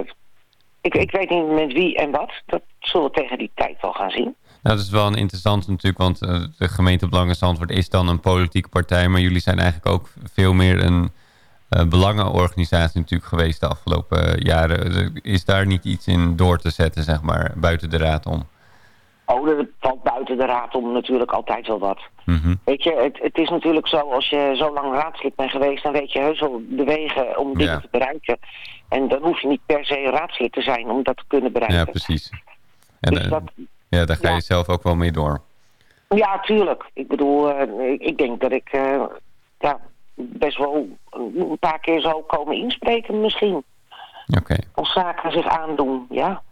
ik, ik weet niet met wie en wat. Dat zullen we tegen die tijd wel gaan zien. nou, dat is wel een interessant natuurlijk, want eh, de gemeente Belangen Zandvoort is dan een politieke partij, maar jullie zijn eigenlijk ook veel meer een eh, belangenorganisatie natuurlijk geweest de afgelopen eh, jaren. Is daar niet iets in door te zetten, zeg maar, buiten de raad om? Oh, er valt buiten de raad om natuurlijk altijd wel wat. Mhm. Weet je, het, het is natuurlijk zo, als je zo lang raadslid bent geweest, dan weet je heus wel de wegen om dingen Ja. te bereiken. En dan hoef je niet per se raadslid te zijn om dat te kunnen bereiken. Ja, precies. En, Dus eh, dat, ja, daar ga je ja. zelf ook wel mee door. Ja, tuurlijk. Ik bedoel, eh, ik, ik denk dat ik eh, ja, best wel een paar keer zal komen inspreken misschien. Oké, Als zaken zich aandoen, ja.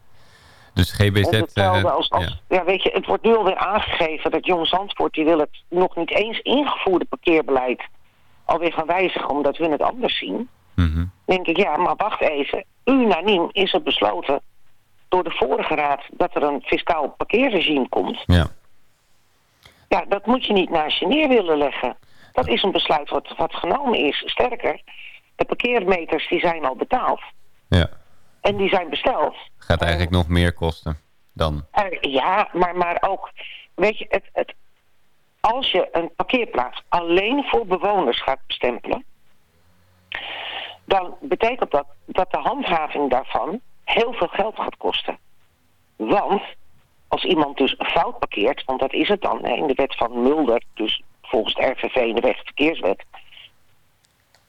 dus GBZ... Eh, als, als ja. ja. weet je, het wordt nu alweer aangegeven dat Jong Zandvoort, die wil het nog niet eens ingevoerde parkeerbeleid alweer gaan wijzigen omdat we het anders zien. Mhm. denk ik, ja, maar wacht even. Unaniem is het besloten door de vorige raad dat er een fiscaal parkeerregime komt. Ja. Ja, dat moet je niet naast je neer willen leggen. Dat is een besluit wat, wat genomen is. Sterker, de parkeermeters die zijn al betaald. ja, En die zijn besteld. gaat eigenlijk nog meer kosten dan. Eh, ja, maar, maar ook, weet je, het, het, als je een parkeerplaats alleen voor bewoners gaat bestempelen, dan betekent dat dat de handhaving daarvan heel veel geld gaat kosten. Want als iemand dus fout parkeert, want dat is het dan in de wet van Mulder, dus volgens de RVV in de wegverkeerswet,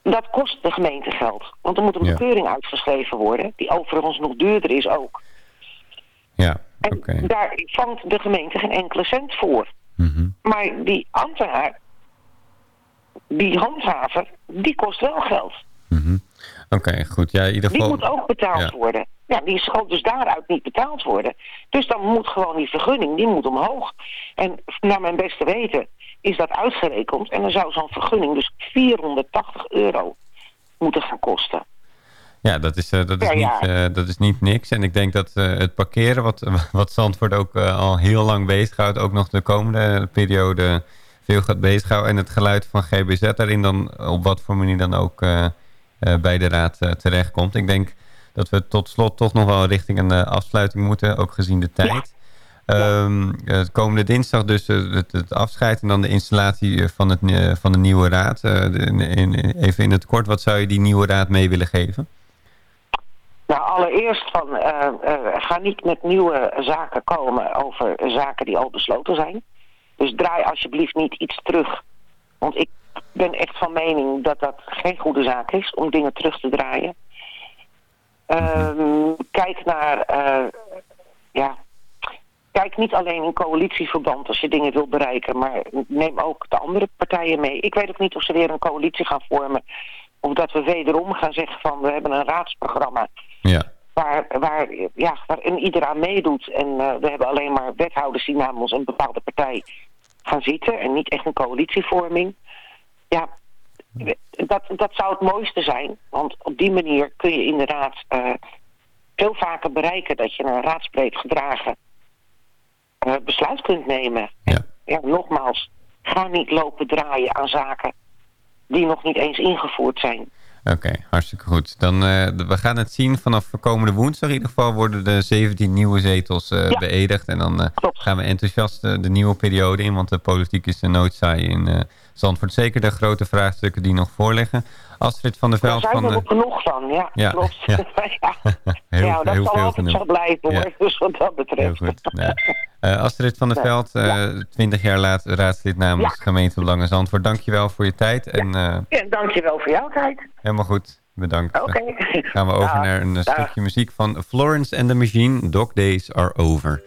dat kost de gemeente geld. Want er moet een Ja. bekeuring uitgeschreven worden, die overigens nog duurder is ook. Ja, En daar vangt de gemeente geen enkele cent voor. Mhm. Maar die ambtenaar, die handhaver, die kost wel geld. Mhm. Oké, goed. Ja, in ieder Die geval... moet ook betaald Ja. worden. Ja, die zal dus daaruit niet betaald worden. Dus dan moet gewoon die vergunning, die moet omhoog. En naar mijn beste weten is dat uitgerekend. En dan zou zo'n vergunning dus 480 euro moeten gaan kosten. Ja, dat is, eh, dat, is niet, eh, dat is niet niks. En ik denk dat eh, het parkeren, wat, (laughs) wat Zandvoort ook al heel lang bezighoudt... ook nog de komende periode veel gaat bezighouden... en het geluid van GBZ daarin dan op wat voor manier dan ook bij de raad terechtkomt. Ik denk dat we tot slot toch nog wel richting een eh, afsluiting moeten, ook gezien de tijd. Ehm, eh, komende dinsdag dus eh, het, het afscheid en dan de installatie van, het, van de nieuwe raad. In- in- even in het kort, wat zou je die nieuwe raad mee willen geven? Nou, allereerst van, ga niet met nieuwe zaken komen over zaken die al besloten zijn. Dus draai alsjeblieft niet iets terug. Want ik ben echt van mening dat dat geen goede zaak is om dingen terug te draaien. Ehm, kijk naar, eh, ja, kijk niet alleen in coalitieverband als je dingen wil bereiken, maar neem ook de andere partijen mee. Ik weet ook niet of ze weer een coalitie gaan vormen. Of dat we wederom gaan zeggen van we hebben een raadsprogramma Ja, waar, waar, ja, waarin ieder aan meedoet. En eh, we hebben alleen maar wethouders die namens een bepaalde partij gaan zitten en niet echt een coalitievorming. Ja, dat, dat zou het mooiste zijn, want op die manier kun je inderdaad eh, veel vaker bereiken dat je een raadsbreed gedragen eh, besluit kunt nemen. ja. Ja, nogmaals, ga niet lopen draaien aan zaken die nog niet eens ingevoerd zijn. Oké, hartstikke goed. Dan, eh, we gaan het zien vanaf komende woensdag. In ieder geval worden de 17 nieuwe zetels Ja. beëdigd. En dan gaan we enthousiast de nieuwe periode in. Want de politiek is er nooit saai in uh, Zandvoort. Zeker de grote vraagstukken die nog voorliggen. Astrid van der Daar Veld zijn van... we de- er genoeg van, ja, Ja, klopt. ja. (laughs) ja. (laughs) heel, ja, dat heel zal veel altijd zo blijven hoor, (laughs) dus wat dat Heel betreft. goed. Ja. Eh, Astrid van der. Veld, eh 20 jaar later raadslid namens gemeente Belangen Zandvoort. Dankjewel voor je tijd en eh, Ja, dankjewel voor jouw tijd. helemaal goed. Bedankt. Oké. Gaan we over Dag. naar een eh, stukje muziek van Florence and the Machine. Dog Days Are Over.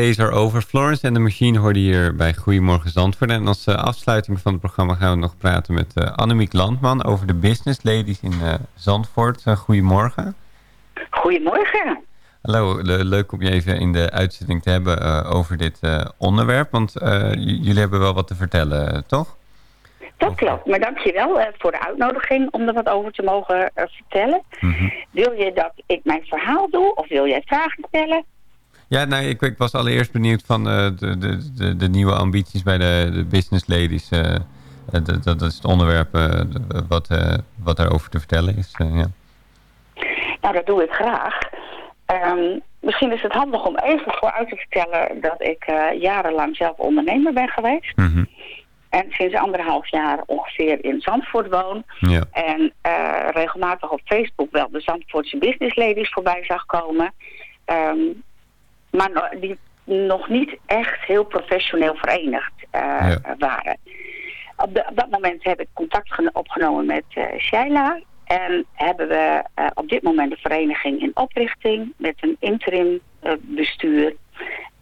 Days Are Over. Florence and the Machine hoorde hier bij Goedemorgen Zandvoort. En als eh, afsluiting van het programma gaan we nog praten met eh, Annemiek Landman... over de business ladies in eh, Zandvoort. Goedemorgen. Goedemorgen. Hallo, le- leuk om je even in de uitzending te hebben over dit onderwerp. Want jullie hebben wel wat te vertellen, toch? Dat klopt, maar dankjewel uh, voor de uitnodiging om er wat over te mogen uh, vertellen. Wil je dat ik mijn verhaal doe of wil jij vragen stellen? Ja, nee, ik, ik was allereerst benieuwd van uh, de, de, de, de, nieuwe ambities bij de, de business ladies. dat, dat is het onderwerp wat, wat daarover te vertellen is. ja. Nou, dat doe ik graag. Um, misschien is het handig om even vooruit te vertellen dat ik jarenlang zelf ondernemer ben geweest. Mm -hmm. En sinds anderhalf jaar ongeveer in Zandvoort woon. Ja. En regelmatig op Facebook wel de Zandvoortse business ladies voorbij zag komen. Um, maar die nog niet echt heel professioneel verenigd uh, ja. waren. Op, de, op, dat moment heb ik contact opgenomen met uh, Shaila. En hebben we op dit moment de vereniging in oprichting met een interim bestuur.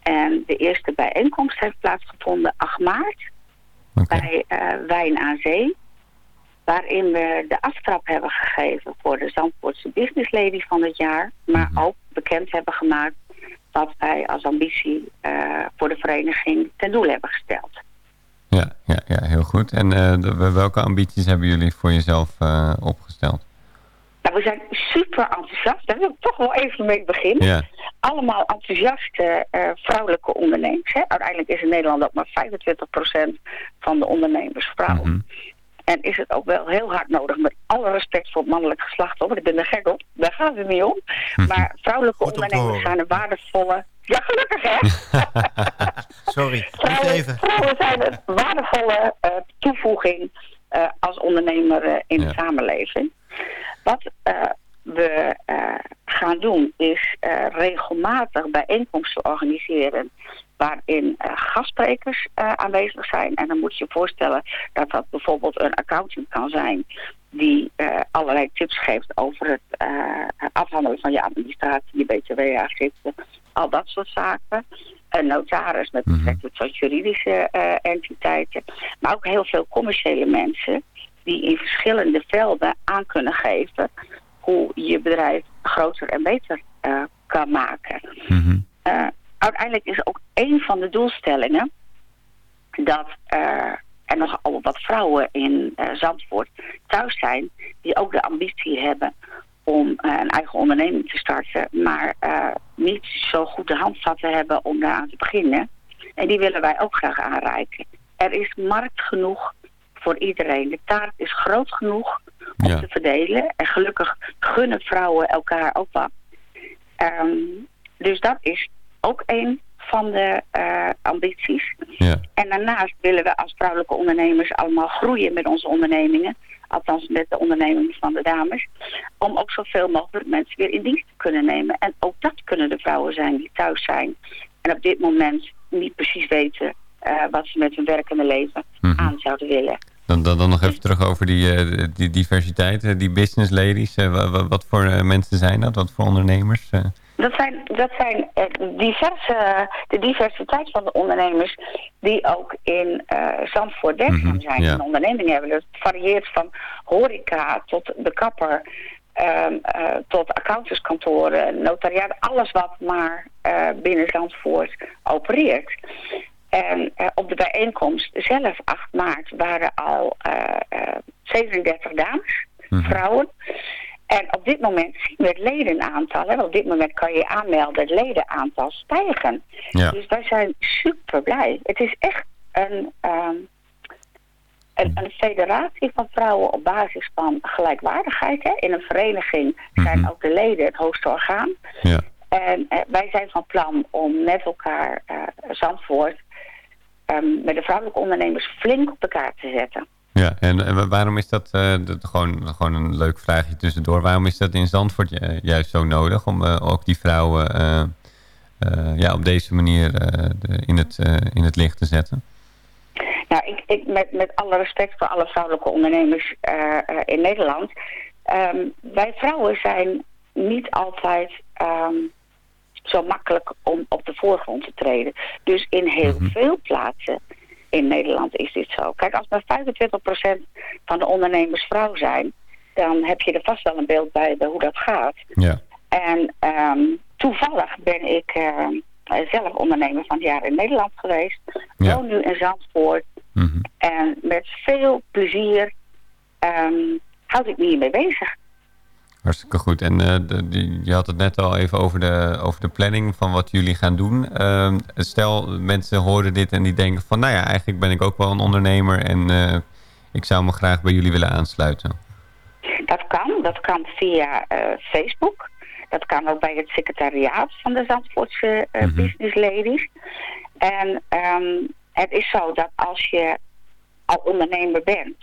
En de eerste bijeenkomst heeft plaatsgevonden 8 maart okay. bij Wijn aan Zee. Waarin we de aftrap hebben gegeven voor de Zandvoortse Business Lady van het jaar. Maar Mhm. ook bekend hebben gemaakt wat wij als ambitie uh, voor de vereniging ten doel hebben gesteld. Ja, ja, ja heel goed. En uh, de, welke ambities hebben jullie voor jezelf uh, opgesteld? Nou, we zijn super enthousiast. Daar wil ik toch wel even mee beginnen. Ja. Allemaal enthousiaste vrouwelijke ondernemers. Hè? Uiteindelijk is in Nederland ook maar 25% van de ondernemers vrouw. Mm -hmm. En is het ook wel heel hard nodig, met alle respect voor het mannelijk geslacht, hoor. Ik ben er gek op, daar gaat het niet om. -hmm. Maar vrouwelijke ondernemers zijn een waardevolle... Ja, gelukkig hè? (laughs) Sorry, niet vrouwen, even. vrouwen zijn een waardevolle uh, toevoeging uh, als ondernemer uh, in Ja. de samenleving. Wat we uh, gaan doen is uh, regelmatig bijeenkomsten organiseren waarin uh, gastsprekers aanwezig zijn. En dan moet je je voorstellen dat dat bijvoorbeeld een accountant kan zijn die allerlei tips geeft over het afhandelen van je administratie, je btw-aangifte, al dat soort zaken. Een notaris met betrekking tot juridische entiteiten. Maar ook heel veel commerciële mensen die in verschillende velden aan kunnen geven hoe je bedrijf groter en beter uh, kan maken. Mm -hmm. uh, uiteindelijk is ook een van de doelstellingen dat uh, er nogal wat vrouwen in Zandvoort thuis zijn die ook de ambitie hebben om een eigen onderneming te starten, maar niet zo goed de handvatten hebben om daaraan te beginnen. En die willen wij ook graag aanreiken. Er is markt genoeg voor iedereen. De taart is groot genoeg om Ja. te verdelen. En gelukkig gunnen vrouwen elkaar ook wat. Ehm, dus dat is ook een van de eh, ambities. Ja. En daarnaast willen we als vrouwelijke ondernemers allemaal groeien met onze ondernemingen. Althans met de ondernemingen van de dames. Om ook zoveel mogelijk mensen weer in dienst te kunnen nemen. En ook dat kunnen de vrouwen zijn die thuis zijn. En op dit moment niet precies weten eh, wat ze met hun werkende leven Mhm. aan zouden willen. Dan, dan, dan nog even terug over die, eh, die diversiteit, eh, die business ladies. Wa- wa- wat voor mensen zijn dat? Wat voor ondernemers? Dat zijn, dat zijn diverse, de diversiteit van de ondernemers die ook in eh Zandvoort werkzaam Mhm, zijn. ja. Een onderneming hebben. Het varieert van horeca tot de kapper, ehm, eh, tot accountantskantoren, notariaat. Alles wat maar binnen Zandvoort opereert. En eh, op de bijeenkomst zelf 8 maart waren al eh, eh, 37 dames, Mhm. vrouwen. En op dit moment zien we het ledenaantal, hè, want op dit moment kan je aanmelden, het ledenaantal stijgen. Ja. Dus wij zijn super blij. Het is echt een, ehm, een, een federatie van vrouwen op basis van gelijkwaardigheid. Hè. In een vereniging zijn Mhm. ook de leden het hoogste orgaan. ja. En eh, wij zijn van plan om met elkaar eh, Zandvoort ehm, met de vrouwelijke ondernemers flink op elkaar te zetten. Ja, en, en wa- waarom is dat, eh, dat gewoon, gewoon een leuk vraagje tussendoor. Waarom is dat in Zandvoort ju- juist zo nodig om eh, ook die vrouwen eh, eh, ja, op deze manier eh, de- in, het, eh, in het licht te zetten? Nou, ik, ik, met, met alle respect voor alle vrouwelijke ondernemers eh, eh, in Nederland. ehm, wij vrouwen zijn niet altijd ehm, zo makkelijk om op de voorgrond te treden. Dus in heel veel plaatsen in Nederland is dit zo. Kijk, als maar 25% van de ondernemers vrouw zijn... dan heb je er vast wel een beeld bij bij hoe dat gaat. Ja. En ehm, toevallig ben ik ehm, zelf ondernemer van het jaar in Nederland geweest. Ja. Woon nu in Zandvoort. Mhm. En met veel plezier ehm, houd ik me hiermee bezig. Hartstikke goed. En eh, de- je had het net al even over de, over de planning van wat jullie gaan doen. Ehm, stel, mensen horen dit en die denken van... nou ja, eigenlijk ben ik ook wel een ondernemer... en eh, ik zou me graag bij jullie willen aansluiten. Dat kan. Dat kan via eh, Facebook. Dat kan ook bij het secretariaat van de Zandvoortse Mhm. Business Ladies. En ehm, het is zo dat als je al ondernemer bent,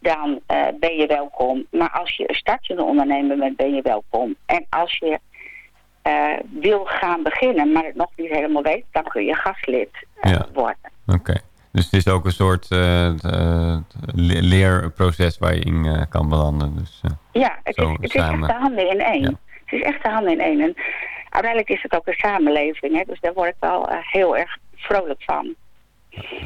dan eh, ben je welkom. Maar als je een startende ondernemer bent, ben je welkom. En als je eh, wil gaan beginnen, maar het nog niet helemaal weet, dan kun je gastlid eh, Ja. worden. Oké. Dus het is ook een soort le- leerproces waar je in kan belanden. Dus, Ja, het, is, het is echt de handen in één. Ja. Het is echt de handen in één. En uiteindelijk is het ook een samenleving. Hè? Dus daar word ik wel heel erg vrolijk van.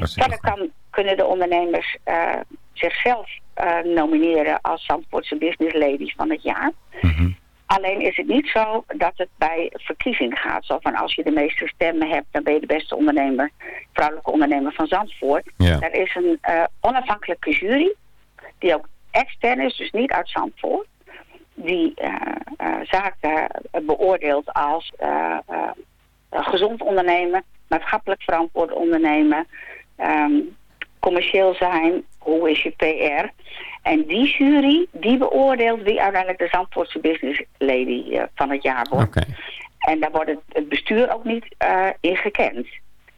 Verder kan, kunnen de ondernemers eh, zichzelf eh, nomineren als Zandvoortse Business Ladies van het jaar. Mhm. Alleen is het niet zo dat het bij verkiezing gaat. Zo van als je de meeste stemmen hebt, dan ben je de beste ondernemer, vrouwelijke ondernemer van Zandvoort. Ja. Er is een eh, onafhankelijke jury, die ook extern is, dus niet uit Zandvoort. Die eh, zaken beoordeelt als gezond ondernemen, maatschappelijk verantwoord ondernemen, ehm, commercieel zijn, hoe is je PR. En die jury, die beoordeelt wie uiteindelijk de Zandvoortse Business Lady eh, van het jaar wordt. En daar wordt het, het bestuur ook niet eh, in gekend.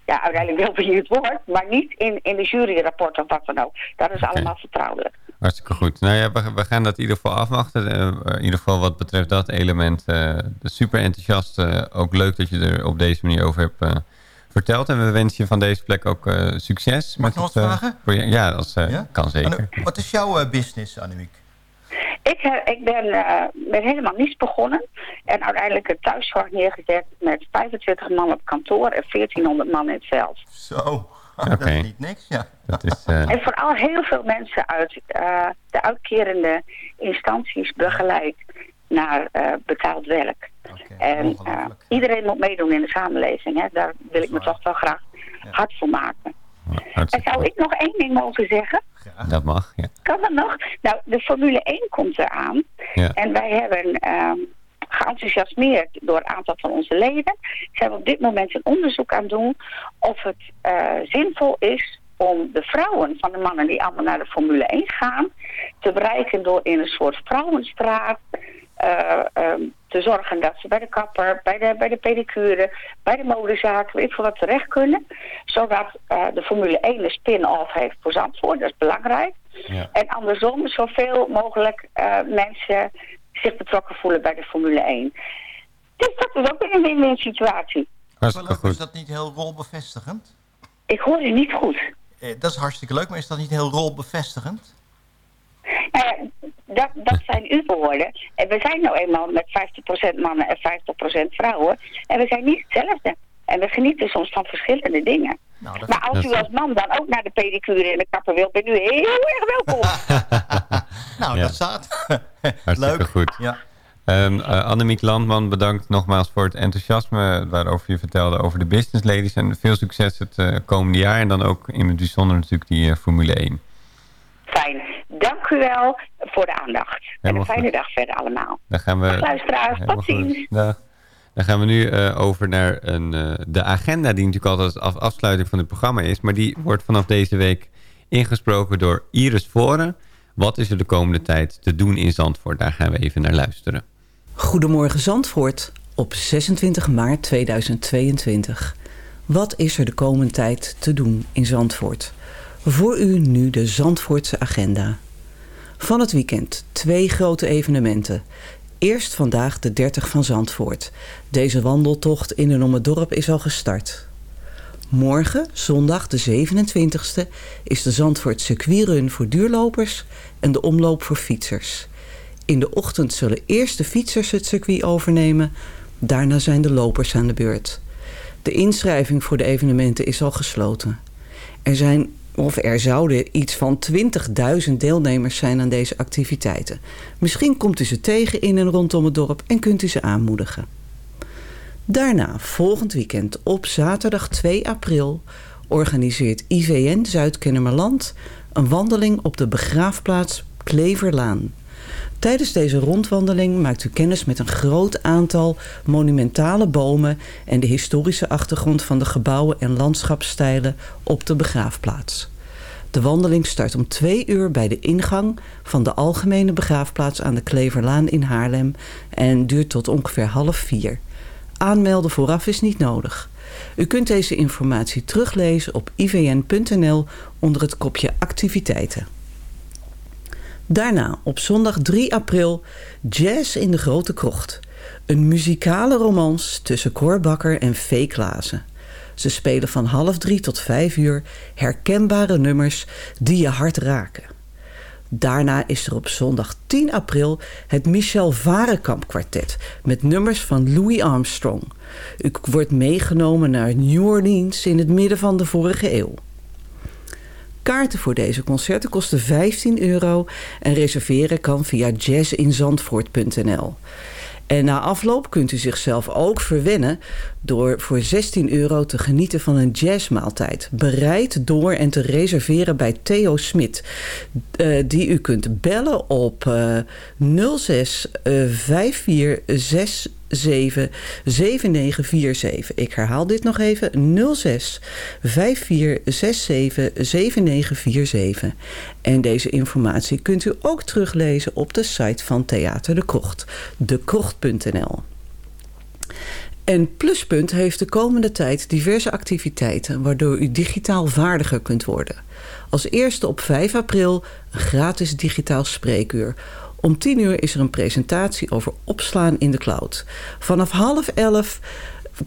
Ja, uiteindelijk wel wie het wordt, maar niet in, in de juryrapport of wat dan ook. Dat is allemaal vertrouwelijk. Hartstikke goed. Nou ja, we, we gaan dat in ieder geval afwachten. Eh, in ieder geval wat betreft dat element. eh, super enthousiast. ook leuk dat je er op deze manier over hebt verteld. En we wensen je van deze plek ook eh, succes. Mag ik met nog het, wat eh, vragen? project. Ja, dat is, eh, Ja? kan zeker. Anne- wat is jouw eh, business, Annemiek? Ik, eh, ik ben eh, met helemaal niets begonnen. En uiteindelijk een thuiszorg neergezet met 25 man op kantoor en 1400 man in het veld. Zo, (laughs) dat Oké. is niet niks, ja. Dat is, eh, En vooral heel veel mensen uit eh, de uitkerende instanties begeleid naar eh, betaald werk. En eh, iedereen moet meedoen in de samenleving. Hè? Daar wil ik me toch wel graag hard voor maken. En zou ik nog één ding mogen zeggen? Dat mag, ja. Kan dat nog? Nou, de Formule 1 komt eraan. Ja. En wij hebben ehm geenthousiasmeerd door een aantal van onze leden. Zijn we op dit moment een onderzoek aan het doen of het eh, zinvol is om de vrouwen van de mannen die allemaal naar de Formule 1 gaan... te bereiken door in een soort vrouwenstraat eh, ehm, te zorgen dat ze bij de kapper, bij de, bij de pedicure, bij de modezaak, weet ik veel wat terecht kunnen. Zodat eh, de Formule 1 een spin-off heeft voor Zandvoort, dat is belangrijk. Ja. En andersom zoveel mogelijk eh, mensen zich betrokken voelen bij de Formule 1. Dus dat is ook een win-win situatie. Hartstikke leuk, is dat niet heel rolbevestigend? Ik hoor u niet goed. Eh, dat is hartstikke leuk, maar is dat niet heel rolbevestigend? Dat, dat zijn uw woorden. En we zijn nou eenmaal met 50% mannen en 50% vrouwen. En we zijn niet hetzelfde. En we genieten soms van verschillende dingen. Nou, dat Maar als u als man dan ook naar de pedicure en de kapper wilt, bent u heel erg welkom. (laughs) nou, Ja. dat staat. (laughs) Hartstikke leuk. goed. Ja. Ehm, eh, Annemiek Landman, bedankt nogmaals voor het enthousiasme waarover je vertelde over de business ladies. En veel succes het eh, komende jaar en dan ook in het bijzonder natuurlijk die eh, Formule 1. Fijn. Dank u wel voor de aandacht. en een fijne goed. dag verder allemaal. Dan gaan we... Dag luisteraars, Helemaal tot ziens. Dan gaan we nu eh, over naar een, eh, de agenda die natuurlijk altijd als af- afsluiting van het programma is. Maar die wordt vanaf deze week ingesproken door Iris Voren. Wat is er de komende tijd te doen in Zandvoort? Daar gaan we even naar luisteren. Goedemorgen Zandvoort op 26 maart 2022. Wat is er de komende tijd te doen in Zandvoort? Voor u nu de Zandvoortse agenda. Van het weekend twee grote evenementen. Eerst vandaag de 30 van Zandvoort. Deze wandeltocht in en om het dorp is al gestart. Morgen, zondag de 27e, is de Zandvoort circuitrun voor duurlopers en de omloop voor fietsers. In de ochtend zullen eerst de fietsers het circuit overnemen, daarna zijn de lopers aan de beurt. De inschrijving voor de evenementen is al gesloten. Er zijn of er zouden iets van 20.000 deelnemers zijn aan deze activiteiten. Misschien komt u ze tegen in en rondom het dorp en kunt u ze aanmoedigen. Daarna, volgend weekend op zaterdag 2 april, organiseert IVN Zuid-Kennemerland een wandeling op de begraafplaats Kleverlaan. Tijdens deze rondwandeling maakt u kennis met een groot aantal monumentale bomen en de historische achtergrond van de gebouwen en landschapsstijlen op de begraafplaats. De wandeling start om twee uur bij de ingang van de algemene begraafplaats aan de Kleverlaan in Haarlem en duurt tot ongeveer half vier. Aanmelden vooraf is niet nodig. U kunt deze informatie teruglezen op ivn.nl onder het kopje activiteiten. Daarna op zondag 3 april Jazz in de Grote Krocht. Een muzikale romans tussen Cor Bakker en Fee Klaassen. Ze spelen van half drie tot vijf uur herkenbare nummers die je hart raken. Daarna is er op zondag 10 april het Michel Varenkamp kwartet met nummers van Louis Armstrong. U wordt meegenomen naar New Orleans in het midden van de vorige eeuw. Kaarten voor deze concerten kosten 15 euro en reserveren kan via jazzinzandvoort.nl. En na afloop kunt u zichzelf ook verwennen door voor 16 euro te genieten van een jazzmaaltijd. Bereid door en te reserveren bij Theo Smit. Uh, die u kunt bellen op uh, 06 uh, 54 7947. Ik herhaal dit nog even. 06 5467 7947. En deze informatie kunt u ook teruglezen op de site van Theater de Krocht. dekrocht.nl en Pluspunt heeft de komende tijd diverse activiteiten... waardoor u digitaal vaardiger kunt worden. Als eerste op 5 april een gratis digitaal spreekuur... Om tien uur is er een presentatie over opslaan in de cloud. Vanaf half elf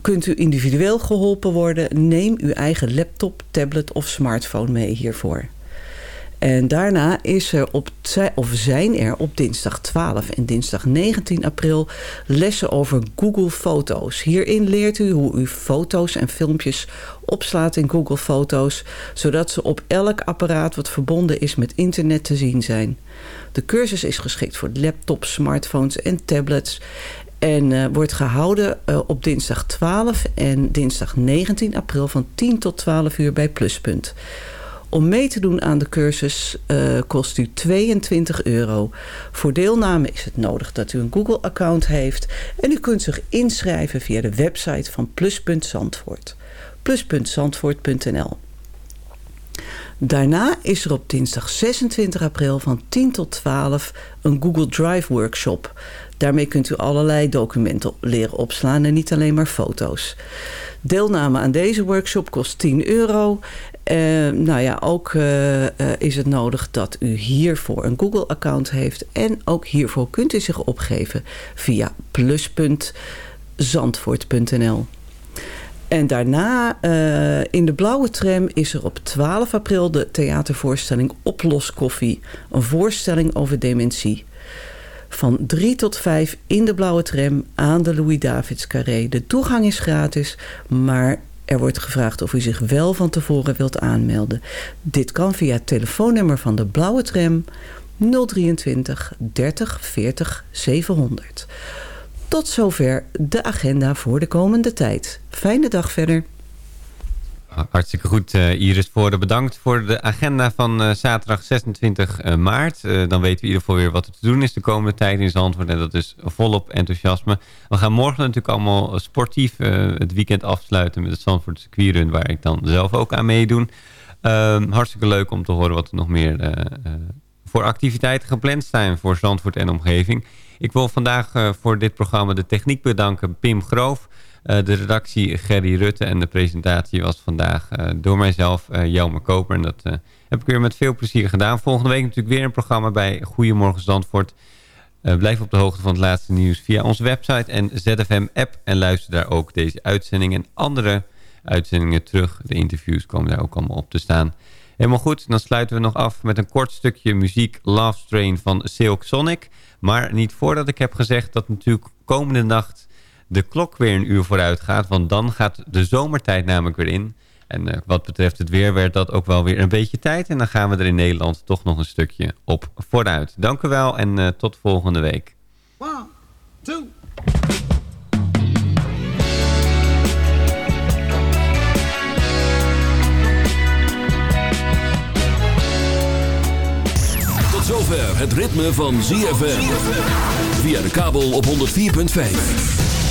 kunt u individueel geholpen worden. Neem uw eigen laptop, tablet of smartphone mee hiervoor. En daarna is er op, of zijn er op dinsdag 12 en dinsdag 19 april lessen over Google Foto's. Hierin leert u hoe u foto's en filmpjes opslaat in Google Foto's, zodat ze op elk apparaat wat verbonden is met internet te zien zijn. De cursus is geschikt voor laptops, smartphones en tablets en uh, wordt gehouden uh, op dinsdag 12 en dinsdag 19 april van 10 tot 12 uur bij Pluspunt. Om mee te doen aan de cursus uh, kost u 22 euro. Voor deelname is het nodig dat u een Google-account heeft... en u kunt zich inschrijven via de website van Pluspunt Zandvoort. Daarna is er op dinsdag 26 april van 10 tot 12 een Google Drive workshop. Daarmee kunt u allerlei documenten leren opslaan en niet alleen maar foto's. Deelname aan deze workshop kost 10 euro. Uh, nou ja, ook uh, uh, is het nodig dat u hiervoor een Google-account heeft. En ook hiervoor kunt u zich opgeven via plus.zandvoort.nl. En daarna uh, in de blauwe tram is er op 12 april de theatervoorstelling Oploskoffie. Een voorstelling over dementie. Van 3 tot 5 in de blauwe tram aan de Louis-Davids Carré. De toegang is gratis, maar er wordt gevraagd of u zich wel van tevoren wilt aanmelden. Dit kan via het telefoonnummer van de blauwe tram 023 30 40 700. Tot zover de agenda voor de komende tijd. Fijne dag verder. Hartstikke goed, uh, Iris Voorde. Bedankt voor de agenda van uh, zaterdag 26 uh, maart. dan weten we in ieder geval weer wat er te doen is de komende tijd in Zandvoort. En dat is volop enthousiasme. We gaan morgen natuurlijk allemaal sportief het weekend afsluiten met het Zandvoort circuitrun... waar ik dan zelf ook aan meedoe. Ehm, hartstikke leuk om te horen wat er nog meer voor activiteiten gepland zijn voor Zandvoort en omgeving. Ik wil vandaag voor dit programma de techniek bedanken. Pim Groof, de redactie Gerry Rutte en de presentatie was vandaag uh, door mijzelf, Jelmer Koper. En dat heb ik weer met veel plezier gedaan. Volgende week natuurlijk weer een programma bij Goedemorgen Zandvoort. blijf op de hoogte van het laatste nieuws via onze website en ZFM-app. En luister daar ook deze uitzending en andere uitzendingen terug. De interviews komen daar ook allemaal op te staan. Helemaal goed, dan sluiten we nog af met een kort stukje muziek Love Train van Silk Sonic... Maar niet voordat ik heb gezegd dat natuurlijk komende nacht de klok weer een uur vooruit gaat. Want dan gaat de zomertijd namelijk weer in. En eh, wat betreft het weer werd dat ook wel weer een beetje tijd. En dan gaan we er in Nederland toch nog een stukje op vooruit. Dank u wel en eh, tot volgende week. One, two. Tot zover het ritme van ZFM. Via de kabel op 104.5.